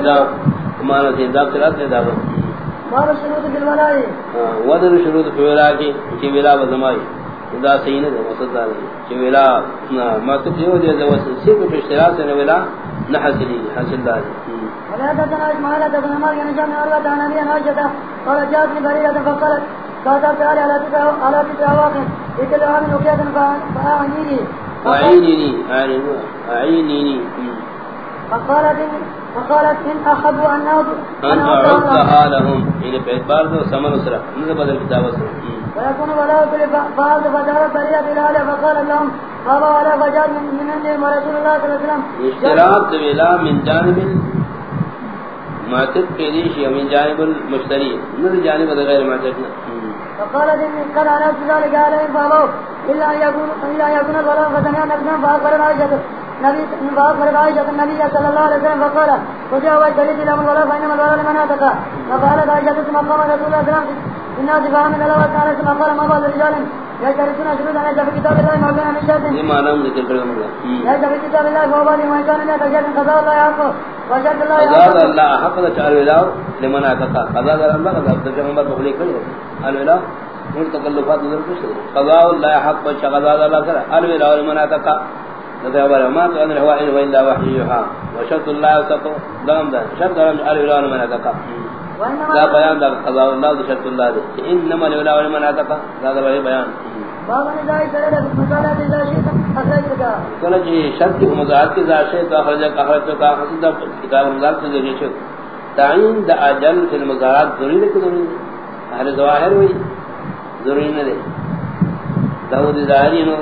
انزام مانا سے انزام چلا سے داغا باب الشروط بالولائی ودر شروط فی ولا کی چی ولا بزمائی دا صحیح نہیں وسط دار ولا ما تو دیو دے دو سی کو اشتراط سے ولا نہ حاصل حاصل دار ولا تنا اسماعيل تبن ما كان جامع اور تعالى نبي ناجتا قال جاءتني بريدة فقالت قالت تعالى على تسع على تسع واقع إكل عام وكيدا فأعنيني أعينيني أعينيني فقالت فقالت إن أحب أن أن أعدها لهم إن بإعتبار دو سمن أسرع من بدل كتاب أسرع ويكون ولا بعض فجارة بريدة إلى فقال لهم بابا ولا فجار من عند ورسول الله صلى الله عليه وسلم. اشتراط دولا من جانب معتد کے دیشی من جانب المشتری من جانب غیر معتد فقالت إن قد على ذلك عليهم بابا إلا أن يكون أن يكون الولاء فسمع نفسا فأخبر عائشة. نبي فأخبر عائشة النبي صلى الله عليه وسلم فقال وجاء الدليل إلى من الولاء فإنما الولاء لمن أتقى فقالت عائشة ثم قام رسول الله صلى الله عليه وسلم الناس فهم الله تعالى ثم قال ما بعض الرجال يشترطون شروطا ليس في كتاب الله ما كان من شرط ہم ذکر کریں گے ليس في كتاب الله فهو بعض وإن كان لا تشرط قضاء الله حقه وشرط الله قضاء حقه اللہ حق دا چار ولاو لمن آتا قضاء دا اللہ قضاء بخلی کرو الولاو ان تکلفات نظر کچھ قضاء اللہ حق بچا قضاء دا اللہ کرا الولاو لمن آتا لذا عبارة ما تقدر هو إن وإلا وحي يوحى وشرط الله وسطه دغم ده شرط الولاو لمن آتا لا بیان دا قضاء اللہ دا شرط اللہ دے انما الولاو لمن آتا لا دا بیان إذا شئت أخرجتك کله چې شرط کی مضاعف کی ذات سے تو اخرج کا اخرج کا حسد کتاب سے ذریعہ سے تعین د اجل فی المضارات ضروری کہ ضروری اہل ظواہر ہوئی ضروری نہ دے داؤد ظاہری نو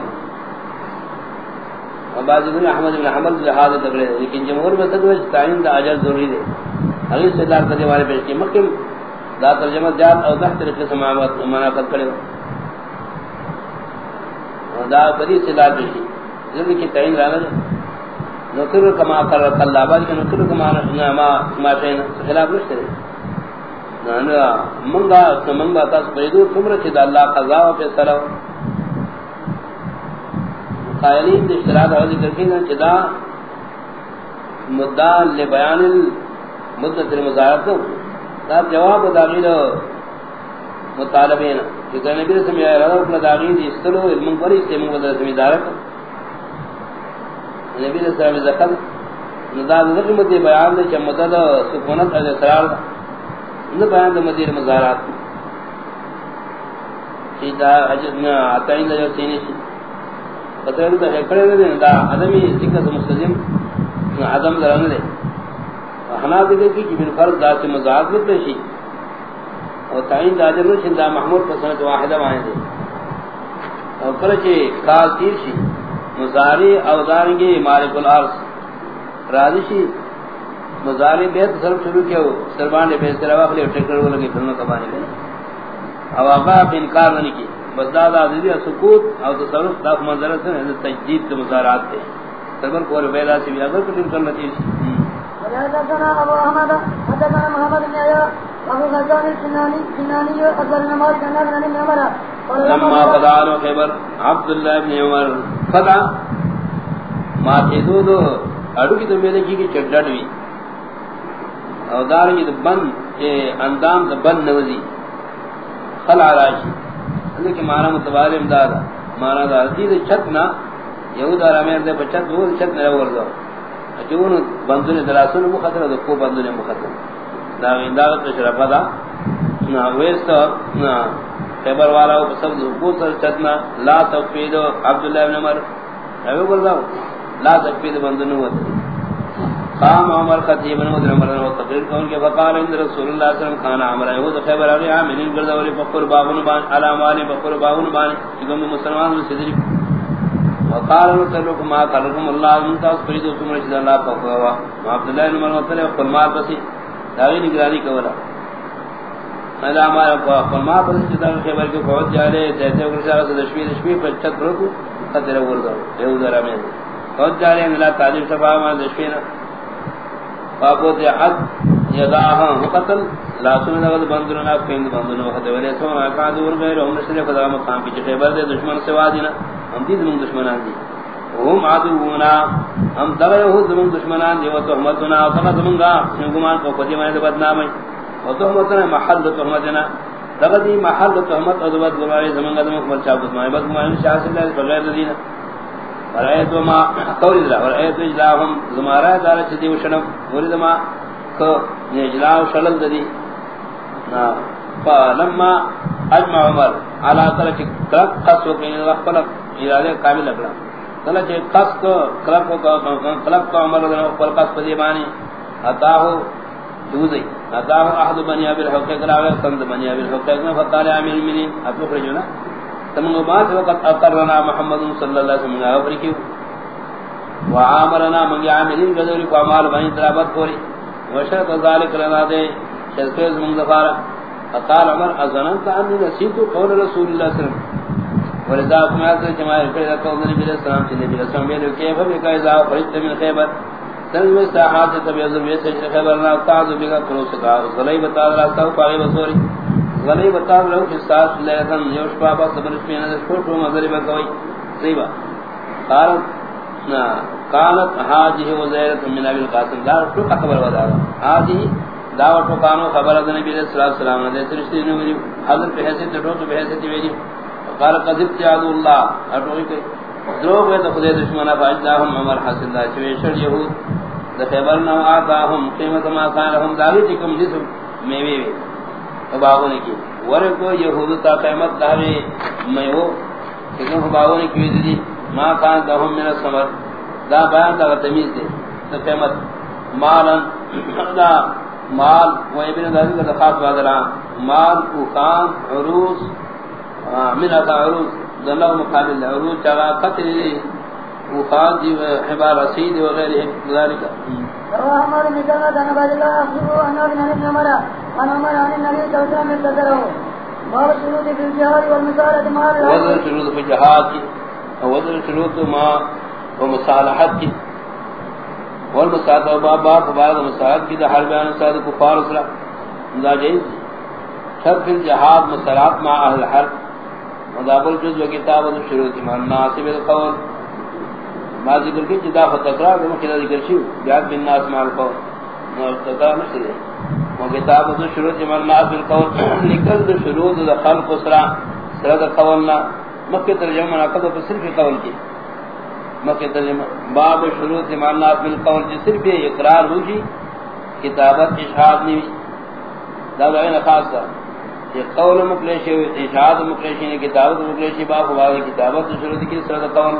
بعض ابن احمد بن حنبل لحاظ تکڑے لیکن جمہور میں تک تعین د اجل ضروری ہے اگلی سے دار کرنے والے پیش کی مکم دا ترجمہ جات او تحت طریقے سے مناقض کرے دا بدی سے دار پیش کی ذل کی تعین رانا نکر کما کر اللہ بعد کہ نکر کما نہ ما ما شین خلاف نشتے نانا منگا منگا تاس پیدو کمر چھ اللہ قضا و فیصلہ قائلین دے اشتراط حوضی کرکین چدا مدعا لبیان المدت المزارت دا جواب داغیر مطالبین کہ نبی رسم یا ارادہ اپنا داغیر دی استلو علم پر اس سے منگا رسمی دارت نبی علیہ السلام ذکر ندا ذکر مدی بیان دے کہ مدد سکونت از اسرار دا۔ نہ بیان دے مدیر مزارات سیدھا حجت میں عطائیں دے سینے سے پتہ نہیں کہ کھڑے نے دا آدمی ذکر مستلزم عدم درن دے۔ ہنا دے کہ جبر فرض ذات مزارات میں پیشی اور تعین داجر نو چندا محمود پسند واحدہ وائیں دے۔ اور کلچے کال تیر شی۔ مزاری او اوزارنگی مالک الارض۔ راضی شی۔ مزاری بیت صرف شروع کیا ہو۔ سربان نے بیت سر واخلی اور ٹکر وہ لگی فلموں کبانے میں۔ او آقا انکار نہیں کی بس دادا عزیزی سکوت او تصرف داخ منظرت سے تجدید کے مزارات تھے سربر کو ربیدہ سے بھی اگر کچھ کرنا چاہیے حدثنا ابو احمد حدثنا محمد بن عيا ابو غزال السناني السناني اكبر من مالك عن ابن ابن عمر لما قضى خبر عبد الله بن عمر. قضى ما تدو دو اڑو کی تو میرے کی چڑڑ وی. او دار کی بند اندام بند نوزی. خلع راشی. اللہ کی معنی متبادل امداد معنی دا عزیز چھت نا یہود آرامیر دے بچت وہ چھت نا نہ ورزو۔ اچھا، اچون بندنے دلاسن مخاطر دو، کو بندنے مخاطر دا انداغت شرفا دا۔ نا، ویستا، نا خبر والا و سب کو سر چتنا لا تفید عبداللہ بن عمر۔ ایو بول لا تفید بندنے وہ قام عمر خطیب بن عمر عمر و تقریر کون کے فقال عند رسول اللہ صلی اللہ علیہ وسلم کھانا عمر ایو تو خبر آگے آمین ہاں، گرد ولی فقر باغن بان علام والی فقر باغن بان چکم مسلمان میں صدری وقال رسولك ما قالكم الله انت فريد اسم رشد الله فقوا عبد الله بن عمر مطلب قال فرمات بس داوی نگرانی کولا الا ما فرمات بس جدا خبر کے فوج جارے جیسے کہ سارا دشمی دشمی پر چھت پر کو قدر ور دو یہ ذرا میں فوج جارے اللہ تعالی صفا ما دشمی نہ پاپو حد یداہ قتل لا سن نہ بندر نہ کہیں بندر نہ وقت ولے سو کا دور غیر ہم نے خدا مقام کی خبر دے دشمن سے وادی ہم دی من دشمنان دی۔ هم عدونا ہم دغه هو زمون دشمنان دی، و تهمتنا فنا زمونگا گمان کو قدی میں بدنام و تهمتنا محل تهمتنا دغه دی محل تهمت او بد گماری زمونگا زمون کو چا بد میں شاہ سے اللہ بغیر دینا فرایت ما قول اللہ فرایت اجلاهم زمارا دار چ دی وشنم. ولید ما کو اجلا شلل دی نا. فلما اجمع عمر. على ترك قصو بين الخلق الى قابل لگا کلا چے قص کو کلب کو کلب کو عمر نے پر قص پدی مانی عطا ہو دوزی. عطا ہو احد بنی ابی الحق کرا ہے سند بنی ابی الحق نے فقال عامل المؤمنین اتو جو نا تم لوگ بات وقت اقرنا محمد صلی اللہ علیہ وسلم نے اور کی وعامرنا من عاملین گذری کو اعمال بنی ترابت کوری۔ وشرط ذلك لنا دے، شرط من ظفارہ فقال عمر اذننت اني نسيت قول رسول الله صلى الله عليه وسلم؟ ولذا سمعت جماعه الفريق قول النبي صلى الله عليه وسلم النبي صلى الله عليه وسلم كيف بك اذا فرجت من خيبر سن مستحات تبيض بيسج خيبر لا تعذ بك فلوس کا، غلیب تعالی راستہ پاگے بصوری غلیب تعالی لو کہ ساس لیکن یوش بابا صبر میں نہ چھوٹو مغرب کوئی صحیح بات قال نا، قالت حاجه وزيره من ابي القاسم. دار تو خبر ودا. حاجی دعوت کانو خبر نبی علیہ الصلوۃ والسلام. نے سرشتی نے حضرت پہ حیثیت تو تو حیثیت ویلی قال قذب تعالی اللہ اٹوئی کہ دو وہ تو خدای دشمنہ فاجداهم عمر حسن دا چوی شر یہود دا خبر نہ آتاهم قیمت ما کان لهم داوی کم جسم میوے وی باغو نے کی۔ ور کو یہود تا قیمت داوی میں وہ کہ باغو نے کی دی ما کان لهم من الثمر دا بیان دا تمیز دے، دا قیمت مالن، دا مال و ابن ذلك کا خاص بادرا مال کو کام عروس من اتا عروس۔ ذلہ مقابل عروس چلا قتل و خان دی حبار رسید و غیر ذلك رواه عمر بن سلمة عن عبد أخبره أن ابن ابن عمر۔ عن یعنی عمر عن النبي صلى الله عليه وسلم ابتدره باب الشروط في الجهاد والمسالة مع وزن شروط في الجهاد وزن شروط ما ومصالحت کی والمساعد و باب باب فبارد کی دا حال بیان مساعد کفار اسرا دا جائز شرط فی الجہاد مساعد مع اہل حرب۔ مداب الجز کتاب و شروط ایمان القول۔ ما ذکر کی، جدا فتقرار دے مخیدہ ذکر شیو۔ بیاد بن ناس مع القول تقرار نشتے دے و کتاب و شروط ایمان ناصب القول لکل دا شروط دا خلق اسرا سرا دا قولنا مکہ ترجمہ مناقض و صرف قول کی مکہ ترجمہ باب شروع شروط معنات بالقول جس صرف اقرار ہوگی جی کتابت اشہاد نہیں دا غیر خاص تھا۔ یہ قول مکلیشی اشہاد مکلیشی نے کتابت مکلیشی باب باب کتابت دو شروط کی سرد قول۔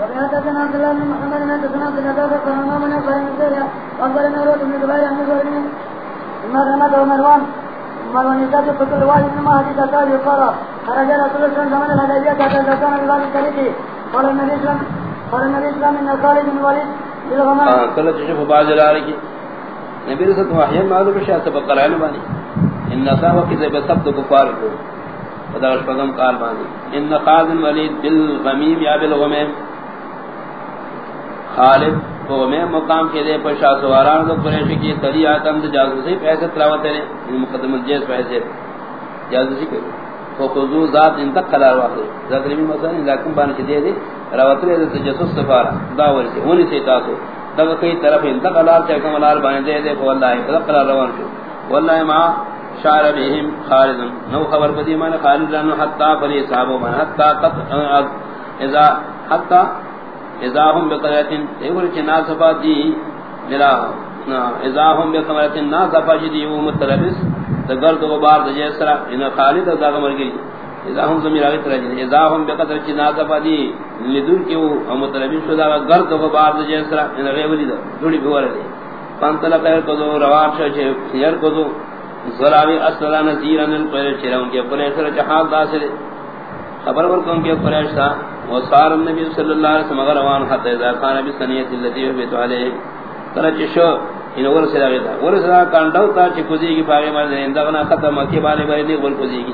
وحدثنا عبد الله بن محمد بن حدثنا عبد الله بن فرمان بن ابراهيم الزهري واخبرنا روح بن زبير عن زهري ثم رمض ومروان مروان يزاد فكل واحد من ما حديث قال يقال خرج رسول الله صلى الله عليه وسلم الحديبيه كان كان الكريم قال النبي صلى وسلم قال النبي صلى الله عليه وسلم ان خالد بن الوليد للغمام کل تشوف بعض الارکی نبی رسول اللہ وحی معلوم ہے سبق قرآن بانی ان نسا وقت زب سبت کفار کو خدا اس قال بانی ان خالد الولید بالغمیم یا بالغمیم. خالد وہ میں مقام کے دے پر شاہ سواران کو قریش کی تری آتم دے جاسوسی پیسے تلاوت ہے ان یعنی مقدم الجیز پیسے۔ جاسوسی کو تو خضو ذات ان تک قرار واقع ذات نبی مثلا لیکن بان کے دے دے۔ راوت لے تے جاسوس سفارا داور سے ہونی سے تاسو۔ تک کئی طرف ان تک قرار چے کم لال بان دے دے والله تک قرار روان شو۔ والله ما شعر بهم خالد نو خبر بدی من خالد لن حتا فلی صاحب من حتا قط اذا حتا اذا هم بقراتين چنا صفات دی، میرا اذا هم نا صفات جی دی، وہ متلبس گرد غبار دے جسرا ان یعنی خالد دا مر گئی اذا هم زمیر اگے ترا جی اذا هم بقدر چنا صفات دی یعنی لدن کیو متلبس شدا گرد غبار دے جسرا ان غیبلی دا جوڑی یعنی بوار دی۔ پانتلا پہر کو دو روان چھ سیر کو دو زراوی اصلا نذیرن القیر چرون کے پرے سر جہاد داسر خبر ورکوں کے قریش تھا وصار النبي صلى الله عليه وسلم روان حتى اذا كان بسنيه التي بيت عليه ترچ شو ان اور سے لگا تھا اور سے کانڈو تا چ کوزی کی پاگے مار دے اندغنا ختم کی بالے بارے نہیں بول کوزی کی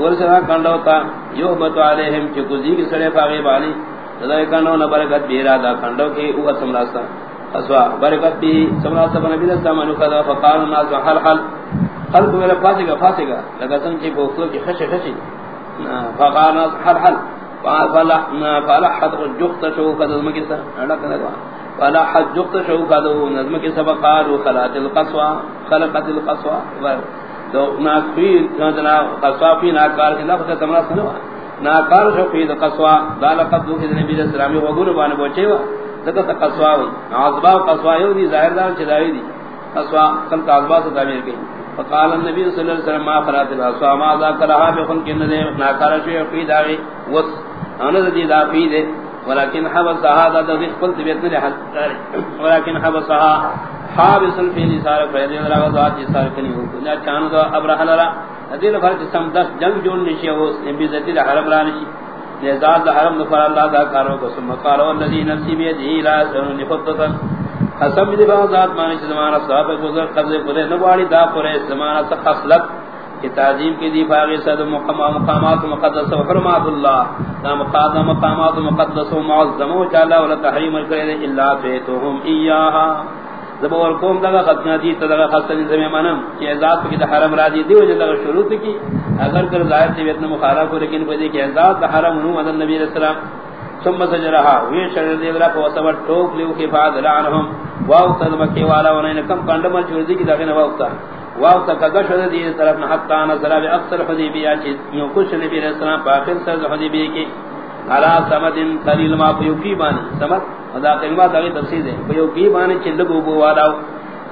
اور سے کانڈو تا یو بت علیہم چ کوزی کی سڑے پاگے بالی. تدا کانو نہ برکت بیرا دا کانڈو کی، او سمراستا اسوا، برکت بھی سمراستا نبی نے سامان کذا فقال الناس حل حل. قلب میرا فاسقہ فاسقہ لگا سن چ کو کی خش خش فقال الناس حل. حل جخت شو قدم کی سا اڑا جخت شو قدم نظم کی سبق خلات القصوا خلقت القصوا تو ناقیر جنا قصوا فی ناکار کی لفظ تمرا سنوا ناکار شو فی قصوا دال قد کی نبی علیہ السلام وہ گور بان پہنچے وا دغه قصوا عذبا قصوا یو دی ظاہر دار چداوی دی قصوا کل کا سے تعبیر کی فقال النبي صلى الله عليه وسلم، ما خلات القصوا ما ذكرها بخن کن نے ناکار شو فی داوی وس انا ذی ذا فی دے۔ ولكن حبس هذا ذی قلت بیت نے حل ولكن حبس حابس فی نثار فیض اللہ ذات نثار کنی ہو۔ نہ چان دو ابرہ لرا۔ ذی فرج سم دس جنگ جون نشی ہو، نبی ذی حرم را نشی۔ نزاد حرم نفر اللہ دا کارو کو۔ سم قال والذی نفسی بیدی لا سن خطتا حسب دی ذات مانی زمانہ صاحب گزر قبض کرے نواڑی دا کرے زمانہ سے تخصلت کہ تعظیم کی دی فاغی صد مقام مقامات مقدس و حرمات اللہ تا مقادم مقامات مقدس و معظم و چالا ولا تحریم کرے الا فیتوہم ایاہا۔ زبور قوم دغا خطنا دی تدغا خطن زمین منم کہ ازاد کی حرم راضی دی وجہ دغا شروط کی۔ اگر کر ظاہر سے ویتنا مخالف ہو لیکن پدی کہ ازاد حرم نو مدن نبی علیہ السلام ثم سجرها وی شر دی ذرا کو سبت ٹوک لیو کی فاد لعنهم واو تلمکی والا ونین کم کندمل چھوڑ دی کی دغنا وقتا واو تا تک گشد دی طرف نہ حتا نظر اب اکثر حدیبیہ چ یو کچھ نبی علیہ السلام پاکن سر حدیبیہ کی. علا سمدن قلیل ما پیوکی بانی. سمد؟ ادا کلمہ دی تفسیر ہے پیوکی بانی چند بو بو والا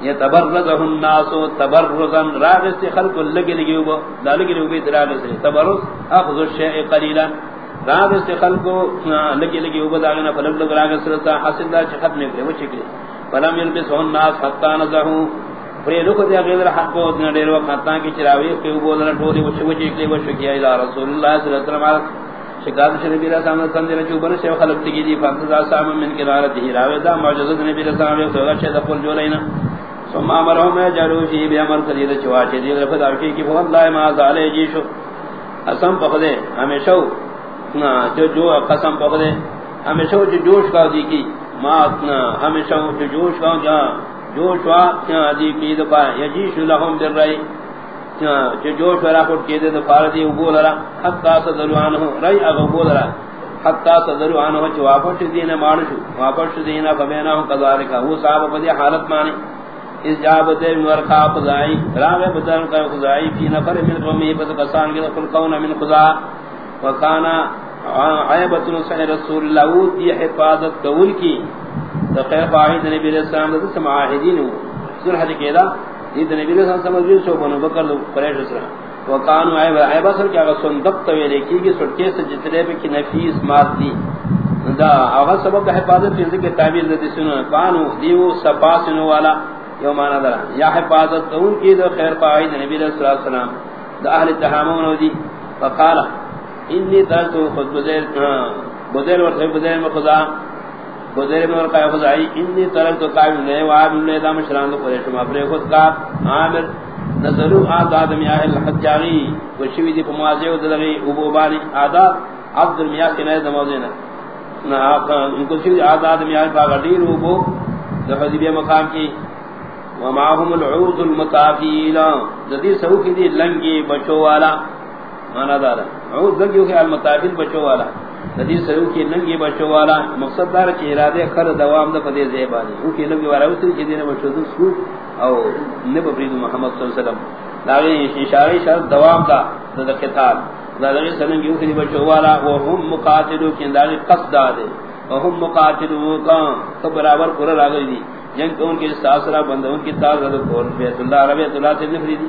یہ تبرزہ الناس تبرزا راغس خلق لگی لگی بو. دالگی لگی تراغ سے تبرز؟ اخذ الشیء قلیلا. راغس خلق لگی لگی بو داغنا فلگ لگ راغس رتا حاصل دا ختم نہیں وہ چکے فلم یلبس يلبس الناس حتى نزهوا پرے لوگ دے غیر حق کو نہ ڈیر وقت تا کی چراوی کہ وہ بولنا ٹوری وہ چوچ کے وہ شکیا الہ رسول اللہ صلی اللہ علیہ وسلم شکار شریف اللہ سامنے سمجھ چو بن سے خلق کی دی فضا سام من کی رات ہی راوی، دا معجزہ نبی اللہ سامنے تو اچھا دخل جو لینا ثم امرهم میں جلو فی بھی امر چوا چ دی رفد اوکی کی بہت لا ما زال جی شو قسم پخدے ہمیشہ جو جو قسم پخدے ہمیشہ جو جوش کا دی کی، ما ہمیشہ جو جوش کا جا ہاں، جوش وا کیا دی کی دفا یجیش لهم بالرای ہاں، جو جوش ورا کو کی دے دفا دی، وہ لرا حتا صدروان ہو رای اگ وہ لرا حتا صدروان ہو جو واپس دین مانش واپس دین فبینا ہو کذالک وہ صاحب بدی حالت مانی اس جاب دے نور کا قضائی راغ بدن کا قضائی فی نفر من قومی بس کسان کے کل کون من قضا وکانا عیبت رسول اللہ دی حفاظت قول کی. تو خیر نبی علیہ السلام دے سم عاہدین ہو. سن حدی کہدا یہ نبی علیہ السلام سمجھ جو بنو بکر قریش السلام وکانو عیب عیب اصل کیا صندوق تو لکھی کہ سٹکے سے جتنے بھی کی نفیس مال دی. دا اغا سبب دا حفاظت کی ذکر تعبیر دے سن کانو دیو سپاسن والا، یو مانا درا یا حفاظت ان کی دو خیر فاہد نبی علیہ السلام. دا اہل تحامون ہو دی. فقالا انی ترتو خود بزیر بزیر ورخی بزیر میں خدا گزر میں اور قائم خدائی، انی طرف تو قائم نے واب نے، دام شران کو پریش ما پر خود کا عامر، نظرو آداد میاہ الحجاری وشوی دی پمازے ود لگی ابو بانی آداد عبد المیاہ کے نئے دموزے نہ ان کو شوی آداد میاہ کا غدیر ابو دفدی مقام کی. ومعهم العود المتافیل ذی سو کی دی لنگی بچو والا مانا دارا عود لنگی کہ المتافیل بچو والا. ندی سرو کی ننگی بچو والا. مقصد دار چ ارادے خر دوام دے پدے زیبانی او کی ننگی والا اس کی دینے بچو دو سو او نب فرید محمد صلی اللہ علیہ وسلم. لاغی اشارہ شرط دوام دا دا قتال لاغی سننگی او کی بچو والا. وہ ہم مقاتلو کی اندازی قصد دے وهم مقاتلو کا تو برابر پورا لاغی دی جنگ ان کے ساسرا بندوں کی تاز کو بیت اللہ ربی اللہ سے نفریدی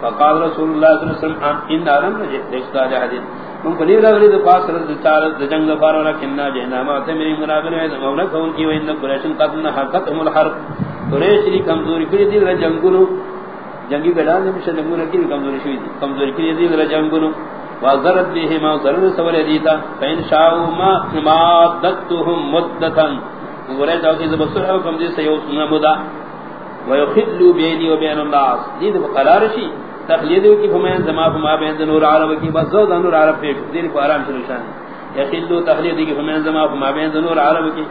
فقال رسول اللہ صلی اللہ علیہ وسلم ان عالم نے دیکھتا ہے حدیث من کو نہیں لگلی تو پاس رد چار جنگ فار ولا کننا جہنا ما تے میری منابر ہے مولا کون کی وین قریشن قتل حقت هم الحرب۔ قریش دی کمزوری کڑی دی جنگونو۔ جنگی گڑا نے مش جنگونو کی کمزوری شوی دی۔ کمزوری کڑی دی جنگونو۔ وازرت به ما ضرر سوال دیتا فین شاء ما ما دتهم مدتا ورے دا کی زبسر او کم دی سیو سنا مدا۔ ويخلوا بيني وبين الناس دي قرار شي تخلید کی فمن زما فما بین نور عرب کی بس دو نور عرب پیش دین کو آرام سے نشان ہے یخلو تخلید کی فمن زما فما بین نور عرب کی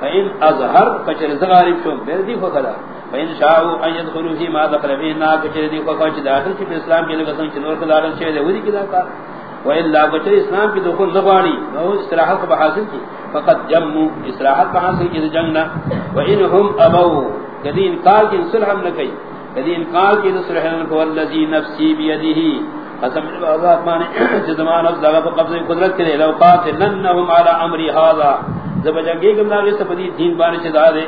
فین اظہر فچر زغارب شو بیر دی فقدا فین شاءوا ان يدخلوا فيما دخل فيه الناس فچر دی فقدا داخل چھ اسلام کے لوگ سن نور کو داخل چھ دے وہی کی دا وإلا بچر اسلام کی دخول نغوانی وہ استراحت کو بحاصل کی فقط جمو استراحت بحاصل کی جنگنا وإنهم أبو کدی انکار کی صلح ہم نہ کئی کدی انکار کی صلح ہم کو الذی نفسی بیدہ قسم اللہ مانے زمان اب زغا قبضہ قدرت کے لو قاتلنهم على امر هذا جب جنگی گم نہ اس پدی دین بارے سے دار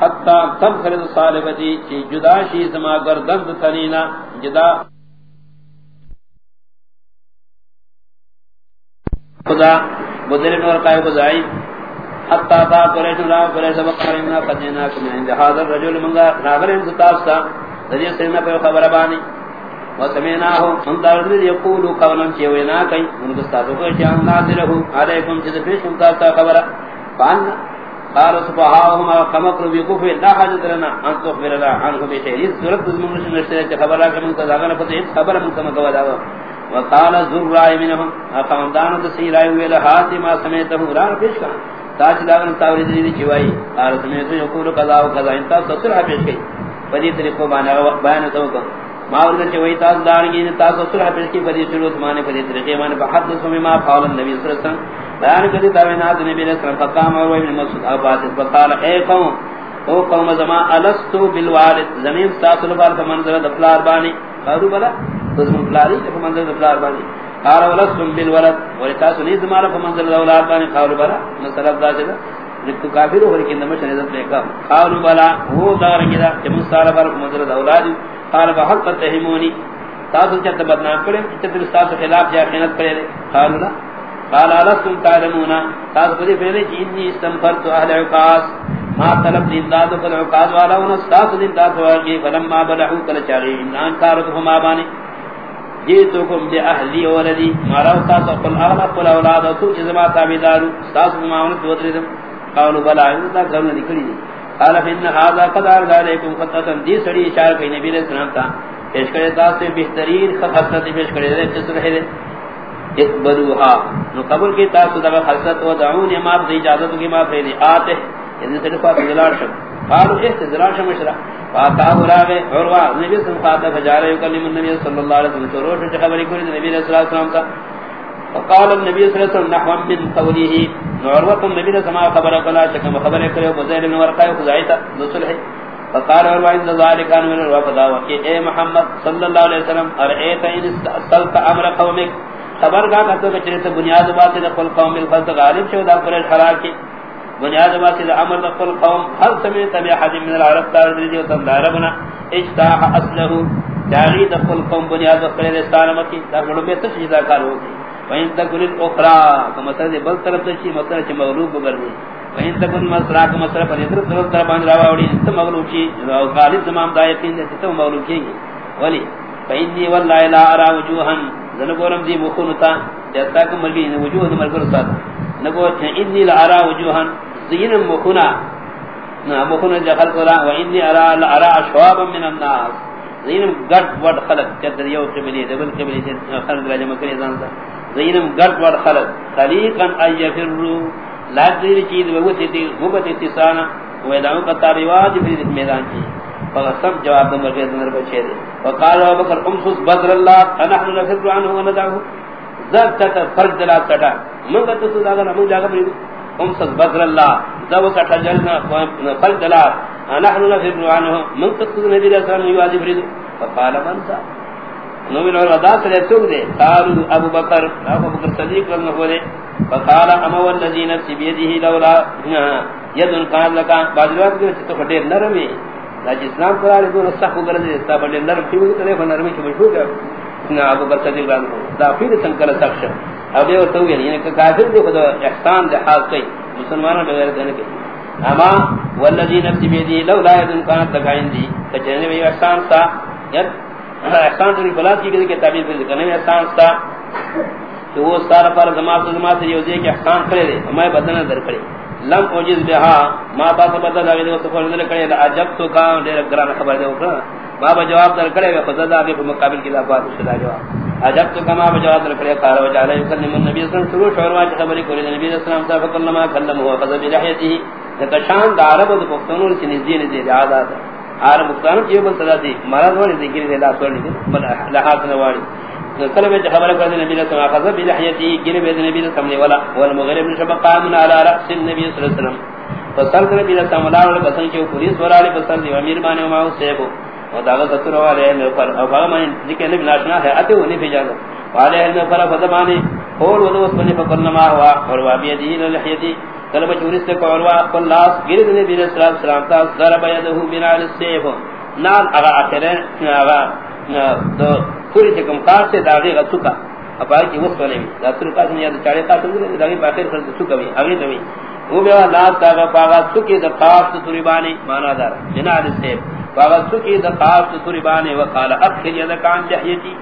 حتا تب خرید صالحتی کہ جدا شی سما گردن تنینا جدا۔ خدا بدر نور قائم بزائی حتا تا قریش را قریش سبق کرنا قدنا کنا عند حاضر رجل منگا ناظر ان تاسا ذریعہ سینا پر خبر بانی. وسمینا ہو ان دارد یقول قولا چوینا کئی. ان کو گستاو کو جان ناظر ہو علیکم جد پیش ان تاسا خبر. فان قال سبحانه قمقر بكف لا حاجت لنا ان تخبر لنا عنه بشيء صورت من نشر خبر لا کم تذاگر پتہ خبر من کم کو دا وقال ذرائے منهم اقامدان تسیر ائے ویل ہاتھ ما سمیت ہوں را پیش کا تاج داغن تاوری دی چوائی اور سمیت یقول قضا و قضا انت سسر پیش کی بدی طریقو بانا بیان تو کو ما ورن چوائی تاج دارگی تا سسر پیش کی بدی شروع مانے بدی طریقے مانے بحد سمی ما قال النبي صلی اللہ علیہ وسلم. بیان کدی تاوینات نبی علیہ السلام فقام اور ابن مسعود. ابات فقال اے قوم، او قوم زما، الستو بالوالد. زمین ساسل بار کا منظر دفلار بانی قالوا بلا تزم فلاری کہ منظر دفلار بانی قال ولستم بالولد. ولتا سنید مال فمنظر الاولاد بانی قالوا بلا. مثلا ذات لکھ کافر ہو لیکن نمش نظر لے کا قالوا بلا. وہ دار گدا کہ مستعار بار منظر الاولاد قال بحق تهمونی تاسو چت بدنام کرے چت تاسو خلاف جا خیانت کرے قالوا لا. قال الستم تعلمون. تاسو بدی پہلے انی استنفرت اهل عقاص. ما طلب دین داد کل عقاد والا ان فلما بلعو کل چاری ان کارتهم آبانی جیتوکم بی اہلی ولدی. مارا استاد قل اغلا قل اولاد تو جزما تابیدارو استاد معاونت دوتریدم قالوا بلا انتا کرنے نکلی دی قال فإن هذا قد أرد عليكم خطة. دی سڑی اشار کئی نبی علیہ السلام تا پیش کرے تا سے بہترین خطت پیش کرے دے جس رہے دے اتبروها نو قبل کی تا سے دغا خلصت و دعون یا اجازت کی ماب دی آتے یعنی تلفا تزلال شم. قالوا احت زلال شم اشرا فاتا براغ عروا نبی صلی اللہ علیہ وسلم فجارہ یکلم النبی صلی اللہ علیہ وسلم شروع سے خبری کوئی نبی صلی اللہ علیہ وسلم؟ کا فقال النبي صلى الله عليه وسلم نحو من قوله نعروة النبي صلى الله عليه وسلم خبر قلا شكم خبر کرے وزیر بن ورقہ خزائتا لصلح فقال عروا عند ذلك كان من الوفد وكي اے محمد صلی اللہ علیہ وسلم ارئیت ان استلت امر قومك؟ خبر کا کہتے کہ چرے بنیاد بات ہے قل قوم بالفضل غالب شو، دا پر حرار کی بنیاد واسل امر دخل قوم حل هل سمعت بأحد من العرب تار تعرض وتم داربنا اجتاح اصله جاری دخل قوم بنیاد وقت رسالت کی دربڑوں میں تشجیدہ کار ہوگی وین تکن الاخرى کما مسئلہ بل طرف تشی مسئلہ چ مغلوب گرمی وین تکن مسئلہ کما مسئلہ پر ادھر طرف طرف باندھ راوڑی انت مغلوب چی غالب تمام دایتین دے تو مغلوب کی ولی فینی والله لا ارى وجوها. ذنبورم دی مخونتا. جتا کہ مرگی وجوہ مرگر ساتھ نگو انی لا ارى وجوها. زین مخنا مخنا جخل قرا و انی ارى لا شوابا من الناس. زین گڈ وڈ خلق. چدر یو قبلی دبل قبلی خلق راجہ مکری زانتا زینم گڈ وڈ خلق. خلیقا ایفرو لا دیر چیز وگوتی تی غبت اتسانا. ویداؤں کا تاریواج فی میدان کی فغصب جواب دمر کے دنر بچے دے وقال ابو بکر امسوس بدر اللہ فنحن نفر عنہ وندعہ ذات تتا فرج دلات کٹا من گتا تو داگر ہمیں جاگا بریدو امسوس بدر اللہ ذو کٹا جلنا فرج نحن نفر عنہ من گتا تو نبی رسول اللہ یوازی بریدو. فقال من سا. نومن اور ادا سے سوگ دے. قالوا ابو بکر. ابو بکر صدیق رضی اللہ عنہ فقال اما والذي نفسي بيده لولا يد كان لك باجوات کے تو پھٹے نرم ہے. اسلام کو ارے دو رسخ کو گرے تا بڑے نرم کیوں کرے نرم کی مشہور ہے. نہ ابو بکر صدیق رضی اللہ دا پھر سنکر سخشم سخش اب یہ تو یعنی کہ کافر دے خدا احسان دے حال کئی مسلمانوں بغیر دینے کے اما والذي نفسي بيده لولا يد كان لك عندي کچنے احسان تھا یت احسان تو بلاد کی کہ تعبیر کر کرنے میں احسان تھا کہ وہ سارا پر زماں سے زماں سے یہ کہ احسان کرے دے ہمیں بدن در کرے لم اوجز بها، ما با سے بدل دے وہ سفر در کرے عجب تو کا دیر گران خبر دے اوپر بابا جواب در کرے خدا دا کے مقابل کی لفظ شدا جواب. عجب تو کما جواب در کرے قال وجعل يكلم النبي صلى الله عليه وسلم شروع واج خبر کو نبی صلی اللہ علیہ وسلم سے فکلما کلم هو فذ بلحيته تشان دارب دو پختونوں سے نزدین دے عادت آر مختار یہ بل صدا دی مرض ولی ذکر دے لا سوڑی دی بل لحاظ نواری کلمہ خبر کر نبی نے سنا خذ بلحیتی گرے بے نبی نے سامنے والا والمغرب بن شبق قام على راس النبي صلی اللہ علیہ وسلم. فصل نبی نے سامنے والا بسن کے پولیس ورالے بسن دی امیر مانے ما سیبو اور داغ ستر والے نے پر اور بابا میں ذکر جی نبی ناشنا ہے، اتے وہ نہیں بھیجا والے نے پر فزمانے اور وہ اس نے پکڑنا ما ہوا۔ اور وابی دین الحیتی کلمہ چوری سے قروا خلاص گرے نبی نے صلی اللہ علیہ تا ضرب یده بنا السيف نال اغا اخرے اغا تو پوری سے کم کار سے داغی غصوکا اب آئی کی وقت والے بھی داتر کا سنیا تو چاڑے قاتل دے داغی باقیر کر سکا بھی اگلی دوی وہ بیوا لاز داغا پاغا سکی دا قاف تریبانی مانا دارا۔ جنال سے پاغا سکی دا قاف وقال اخر یدک عن جحیتی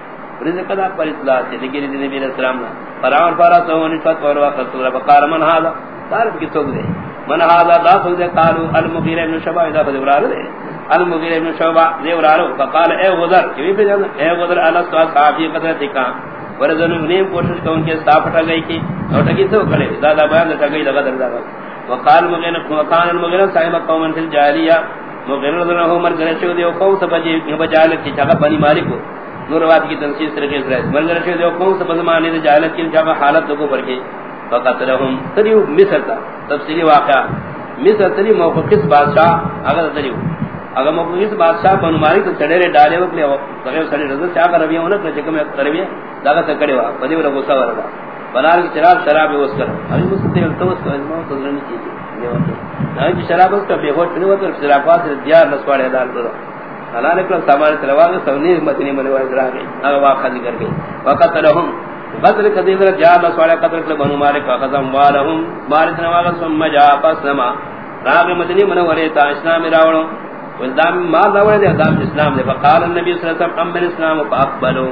رزق دا پر اطلاع سے لگری دی نبی علیہ السلام فراون فارا سوانی فتح اور وقت سورا فقال من حالا تعرف کی سوک دے من حالا دا سوک دے قالو المغیر ابن شبا اذا فدبرار دے. المغیر ابن شعبہ دیورارو فقال اے غدر کیوی پہ جانا؟ اے غدر، اللہ سوال صحابی قدر تکا ورزن انہیں کوشش کہ ان کے صاف اٹھا گئی کی. اور ٹکی تو کھڑے زیادہ بیان اٹھا گئی لگا در وقال مغیر وقال المغیر صاحب قوم فی الجاہلیہ. مغیر رضی اللہ عمر گرشو دیو قوم سبجی بجالت کی چاہا بنی مالک ہو۔ نوروات کی تنسیز سرقی اسرائیل۔ مگر گرشو دیو قوم سبزمانی دی جالت کی چاہا حالت لگو پر کے فقتلہم تریو مصر تا۔ تفسیری واقعہ۔ مصر تری موقع بادشاہ؟ اگر تریو۔ اگر مقدس بادشاہ بنو مالک تو چڑے رے ڈالے وکلے بغیر سڑے رضا چا کر ربیہ ہونا کہ کم کربیہ داغا تکڑے وا پدی ولا غصہ وردا بنار کی شراب شراب وس کر ابھی اس تے تو اس کو نو تو نہیں کی نہیں شراب اس کا بے ہوش نہیں ہوتا شراب پاس دیار نسواڑے دار دو اللہ نے کلام سامان تلوا کے سونی مدنی من وا ذرا گئی. اگر واقعہ ذکر گئی. وقت لهم بدر قدیر جا نسواڑے قدر کے بنو مالک قدم والهم بارت نواغ ثم جاء پسما راغ مدنی من ورے تا اسلام راوڑو ولدام ما داوڑے دے دام اسلام دے فقال النبي صلی اللہ علیہ وسلم امن اسلام فاقبلوا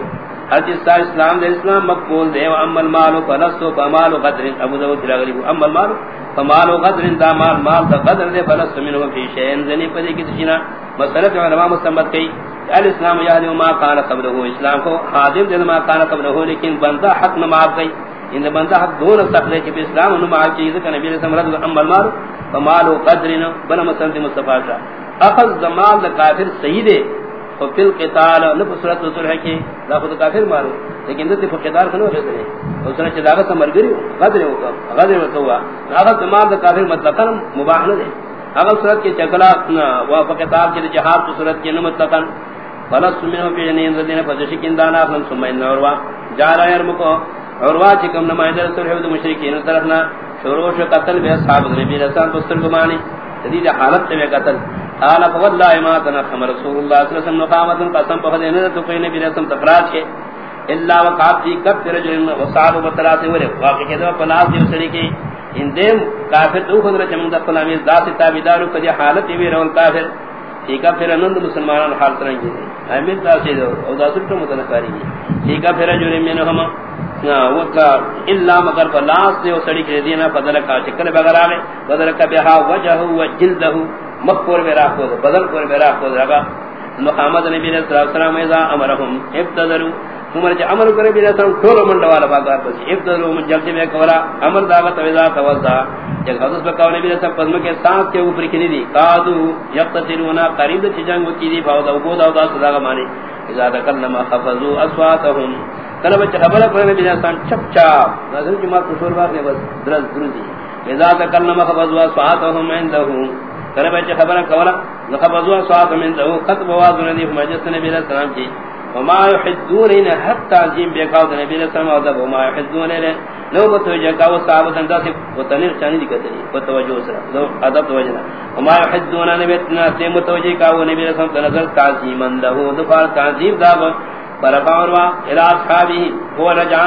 حدیث سا اسلام دے اسلام مقبول دے و اما المال فلسو فمال قدر ابو داود کی غریب اما المال؟ فمال قدر دا مال مال دا قدر دے فلسو منه فی شیء زنی پدی کی تشنا مسئلہ علماء مستنبط کی الاسلام یعنی ما کان قبله اسلام کو حاضر دے ما کان قبله لیکن بندہ حق نہ معاف گئی ان بندہ حق دون سخت ہے کہ اسلام نہ معاف چیز کہ نبی صلی اللہ علیہ وسلم اما المال فمال قدر بن مسند مصطفی اخذ زمان دا کافر صحیح دے تو فی القتال نفس صورت رسول ہے کہ خود کافر مارو، لیکن دے فی کنو رسول ہے اس نے چیز آگا مرگری غدر ہوگا غدر ہوگا ہوا۔ اخذ زمان دا کافر مطلقا مباح نہ دے۔ اگر صورت کے چکلا وفا قتال کی جہاد تو صورت کے کی نمطلقا فلس منہو پی جنین ردین فجشکین دانا فلن سمین نوروا جارا یرمکو عروا چکم نمائدہ رسول حفظ مشرکین طرفنا شروع قتل بے اصحاب نبی رسال بستر گمانی۔ جدید حالت میں قتل۔ قال فوالله ما تنخم رسول الله صلى الله عليه وسلم قامت قسم بخدین تو کوئی نبی نے تم تفراج الا وقات فی کب رجل وصاب بترات ولے واقع کہ پلاس دی سڑی کی، ان دیم کافر تو خود رچ من دخل ذات تابیدار کو دی حالت وی رول کافر ٹھیک ہے پھر انند مسلمانان حال ترنگ دی۔ امید دا سے دو، او دا سٹ متنکاری ٹھیک ہے پھر جو نے میں ہم وہ کا الا مگر پلاس دی سڑی کی دینا بدل کا چکر بغیر آوے بدل کا بها وجهه وجلده مکور میرا کو بدل کو میرا کو رگا محمد نبی نے صلی اللہ علیہ وسلم اذا امرهم ابتدروا عمر جی، جے امر کرے بھی رسول ٹھول منڈ والا باغار پس جی، ابتدروا من جلدی میں کورا امر دعوت اذا توضا۔ جب حضرت پر کہنے بھی رسول پدم کے ساتھ کے اوپر کی دی قادو یقتلون، قریب چ جنگ کی دی فاو دو دا دا صدا مانی۔ اذا تکلم خفضوا اصواتهم۔ کلم چ خبر کرے بھی رسول چپ چاپ۔ نظر جمع قصور بار نے بس درز درزی۔ اذا تکلم خفضوا اصواتهم عندهم۔ کرے بچ خبر کولا نخبزوا صاحب من ذو خطب واذن دی مجلس نبی علیہ السلام کی وما يحدون ان حتى جيم بيقاو نبی علیہ السلام اور وما يحدون نے لو متوجہ کا وہ صاحب دندا سے وتنیر چانی دی کہتے ہیں توجہ سے لو ادب توجہ وما يحدون ان بتنا سے متوجہ کا وہ نبی علیہ السلام نظر تعظیم له دفار تعظیم دا پر باور باوروا الى اصحابہ هو رجع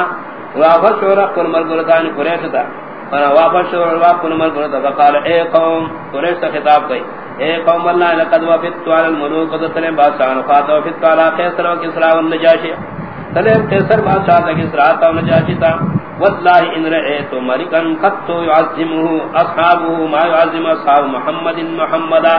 وافشورا قل مرغلتان قریش تھا فانا واپس اور واپس نمبر کرو تو قال اے قوم قریش سے خطاب کئی اے قوم، اللہ لقد وفدت على الملوك قد تلم بادشاہ فاتو وفدت على قیصر و کسرا و النجاشی۔ تلم قیصر بادشاہ تا کسرا تا و نجاشی تا۔ واللہ ان رئیت ملکا قد يعظمه اصحابه ما يعظم اصحاب محمد محمدا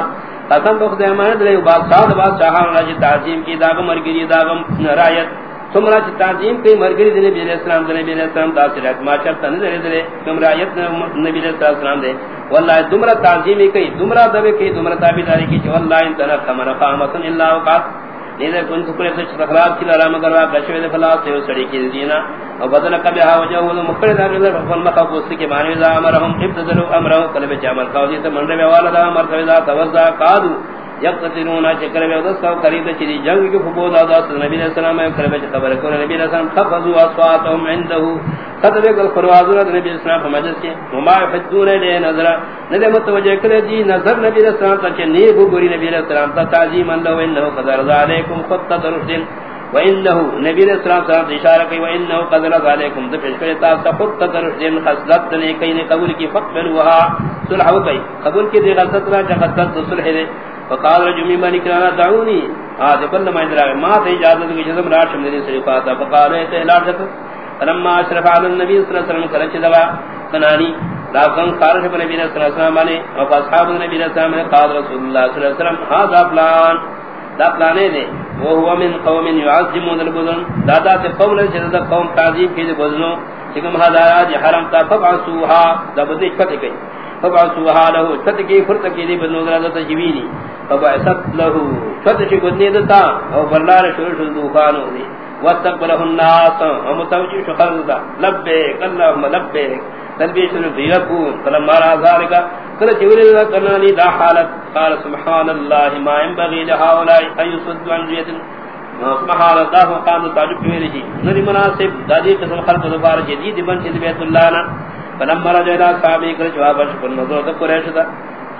قسم بخد احمد لیے بادشاہ بادشاہ راجی تعظیم کی داغم مرگری داغم رایت تمرا چ تعظیم کئی مرگری دے نبی علیہ السلام دے نبی علیہ السلام دا سے ما شرط نہ دے دے تمرا ایت نبی علیہ السلام دے۔ والله تمرا تعظیم کئی، تمرا دے کئی، تمرا تابعداری کی والله ان تنہ کمر قامت الا وقت نیدر کن کپرے سے خراب کی لارا مگر وا کشوی دے فلا سے سڑی کی دینا۔ او بدل کبھی ہا وجہ وہ مکڑے دار دے فن مخ پوست کے معنی دا امرهم ابتدروا امرهم قلب چامل کا دی تے منرے والا دا امر کبھی دا توزا قادو۔ یقتلون چکر میں دس کا قریب چری جنگ کے فبو دا نبی علیہ السلام کرے خبر کو نبی علیہ السلام خفضوا اصواتهم عنده۔ قد ذکر قرآن نبی علیہ السلام پر مجلس کے وما يفتون لے نظر۔ ندے متوجہ کرے جی نظر نبی علیہ السلام تک نہیں گوری نبی علیہ السلام تا تعظیم اللہ انه قد رضا علیکم خطۃ رشد وانه نبی علیہ السلام سے اشارہ کی وانه قد رضا علیکم۔ تو پیش کرے تا خطۃ رشد خصلت نے کہیں قبول کی فقبلوا صلح ہو گئی۔ قبول کی دی غلط را جہت صلح ہے فقال رجمی بنی کرانا دعونی. آج کل ما ادرا ما تے اجازت کی جسم راشم نے صفات فقال، اے اعلان فلما اشرف على النبي صلى الله عليه وسلم کرچ دوا. کنانی راغن خارج بن نبی صلی اللہ علیہ وسلم علی او اصحاب نبی صلی اللہ علیہ وسلم قال رسول اللہ صلی اللہ علیہ وسلم هذا فلان. دا فلانے دے. وہ هو من قوم يعظمون البدن. دادا سے قوم جدد قوم تعظیم کی بدنوں کہ ہذا اج حرم تا فبعثوها. دبدی فتح کی فبعثوها له فتح کی فرت کی دی بدنوں ذرا تجویری فبعثت له. فتح کی بدنی دتا. او برلار شروع شروع دوخانو دی. واستقبله الناس. ومتوجه شخرزا لبيك اللهم لبيك تلبيش الفيركون فلما رأى ذلك قال جوري الله قرناني دا حالت. قال سبحان الله ما ينبغي لهؤلاء أن يصدوا عن جية سبحان الله وقام تعجب جی. كويره نري مناسب. دادي قسم خلق دفار جديد من شد بيت الله فلما رجع إلى صحابي قال جواب شكر نظر تقريش دا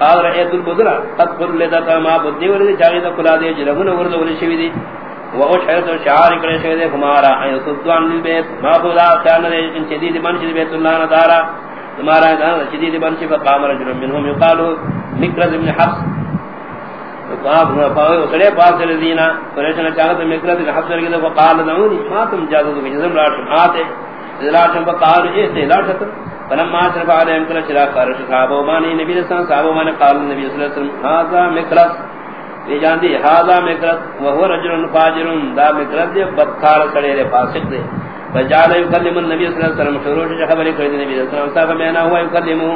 قال رأيت البذرة قد قل لذا ما بدي ولد جاغي دا قلا دي جلمون ورد ولشوي دي واشهد شعار کرے شہدے ہمارا ان سلطان البیت ما خدا کان نے ان شدید من شدید بیت اللہ دارا ہمارا دار شدید من شف قام رجل منهم يقال مكرز بن حفص وقاب نو پاو سڑے پاس الذين فرشنا چاہت مكرز بن حفص کے وقال دعوني ما تم جادو کے جسم راٹ آتے ذلاتم فقال اے لاٹت فلما شرف عليهم كل شراء قال صحابه ماني نبی صلی اللہ علیہ وسلم صحابه ماني قال النبي صلی اللہ علیہ وسلم هذا مكرز یہ جاندی ہاذا مکرت وهو رجل فاجر، دا مکرت دے، بدکار سڑے دے، فاسق دے. فجعل يكلم النبي صلى الله عليه وسلم، شروع خبر کرے نبی صلی اللہ علیہ وسلم میں نہ ہوا يكلمه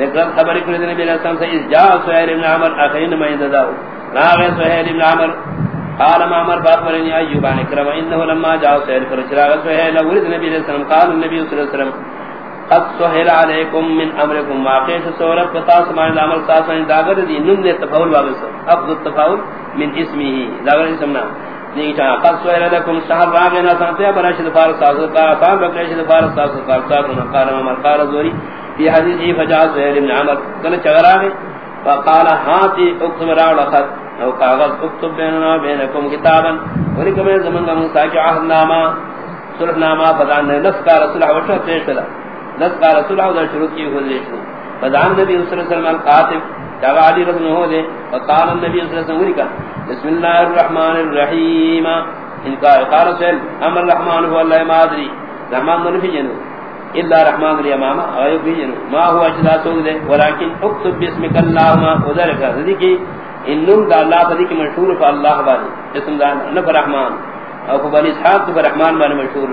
مکرت خبر کرے نبی صلی اللہ علیہ وسلم سے جاء سہيل بن عمر اخين ما ينداو راغ سہيل بن عمر، قال ما امر باخبرني ايوب عن كرم انه لما جاء سہيل فرشراغ سہيل ولد النبي صلى الله عليه وسلم، قال النبي صلى الله عليه وسلم قد سهل عليكم من امركم واقع سورت پتا سمان العمل ساسن داغر دی. نن نے تفاول واپس افضل التفاول من اسمه. داغر اسمنا نیچا قد سهل لكم شهر راغنا سنتیا براشد فارس ساز کا فام براشد فارس ساز کا ساز. نہ قال ما قال زوري في حديث فجاء سهل بن عمر. قال چغرا وقال هاتي اكتب راو لخط او کاغذ اكتب بيننا بينكم كتابا ولكم زمن من ساجع نامہ صلح نامہ بدان نسکا رسول اللہ وشہ پیش کلا. دس کا رسول اللہ شروع کی ہو دے شروع. فدان نبی صلی اللہ علیہ وسلم قاتب جب علی رضی ہو دے. فقال النبی صلی اللہ علیہ وسلم بسم اللہ الرحمن الرحیم. ان کا قال سل امر الرحمن هو اللہ ما ادری رحمان من في جنو. الا رحمان ری امام ایو بھی جنو. ما هو اجدا سو دے. ولكن اكتب باسمك اللهم وذلك ذی انم دا اللہ ذی کی مشہور ہے اللہ والے اسم دا نہ رحمان. او بنی اسحاق کو رحمان والے مشہور.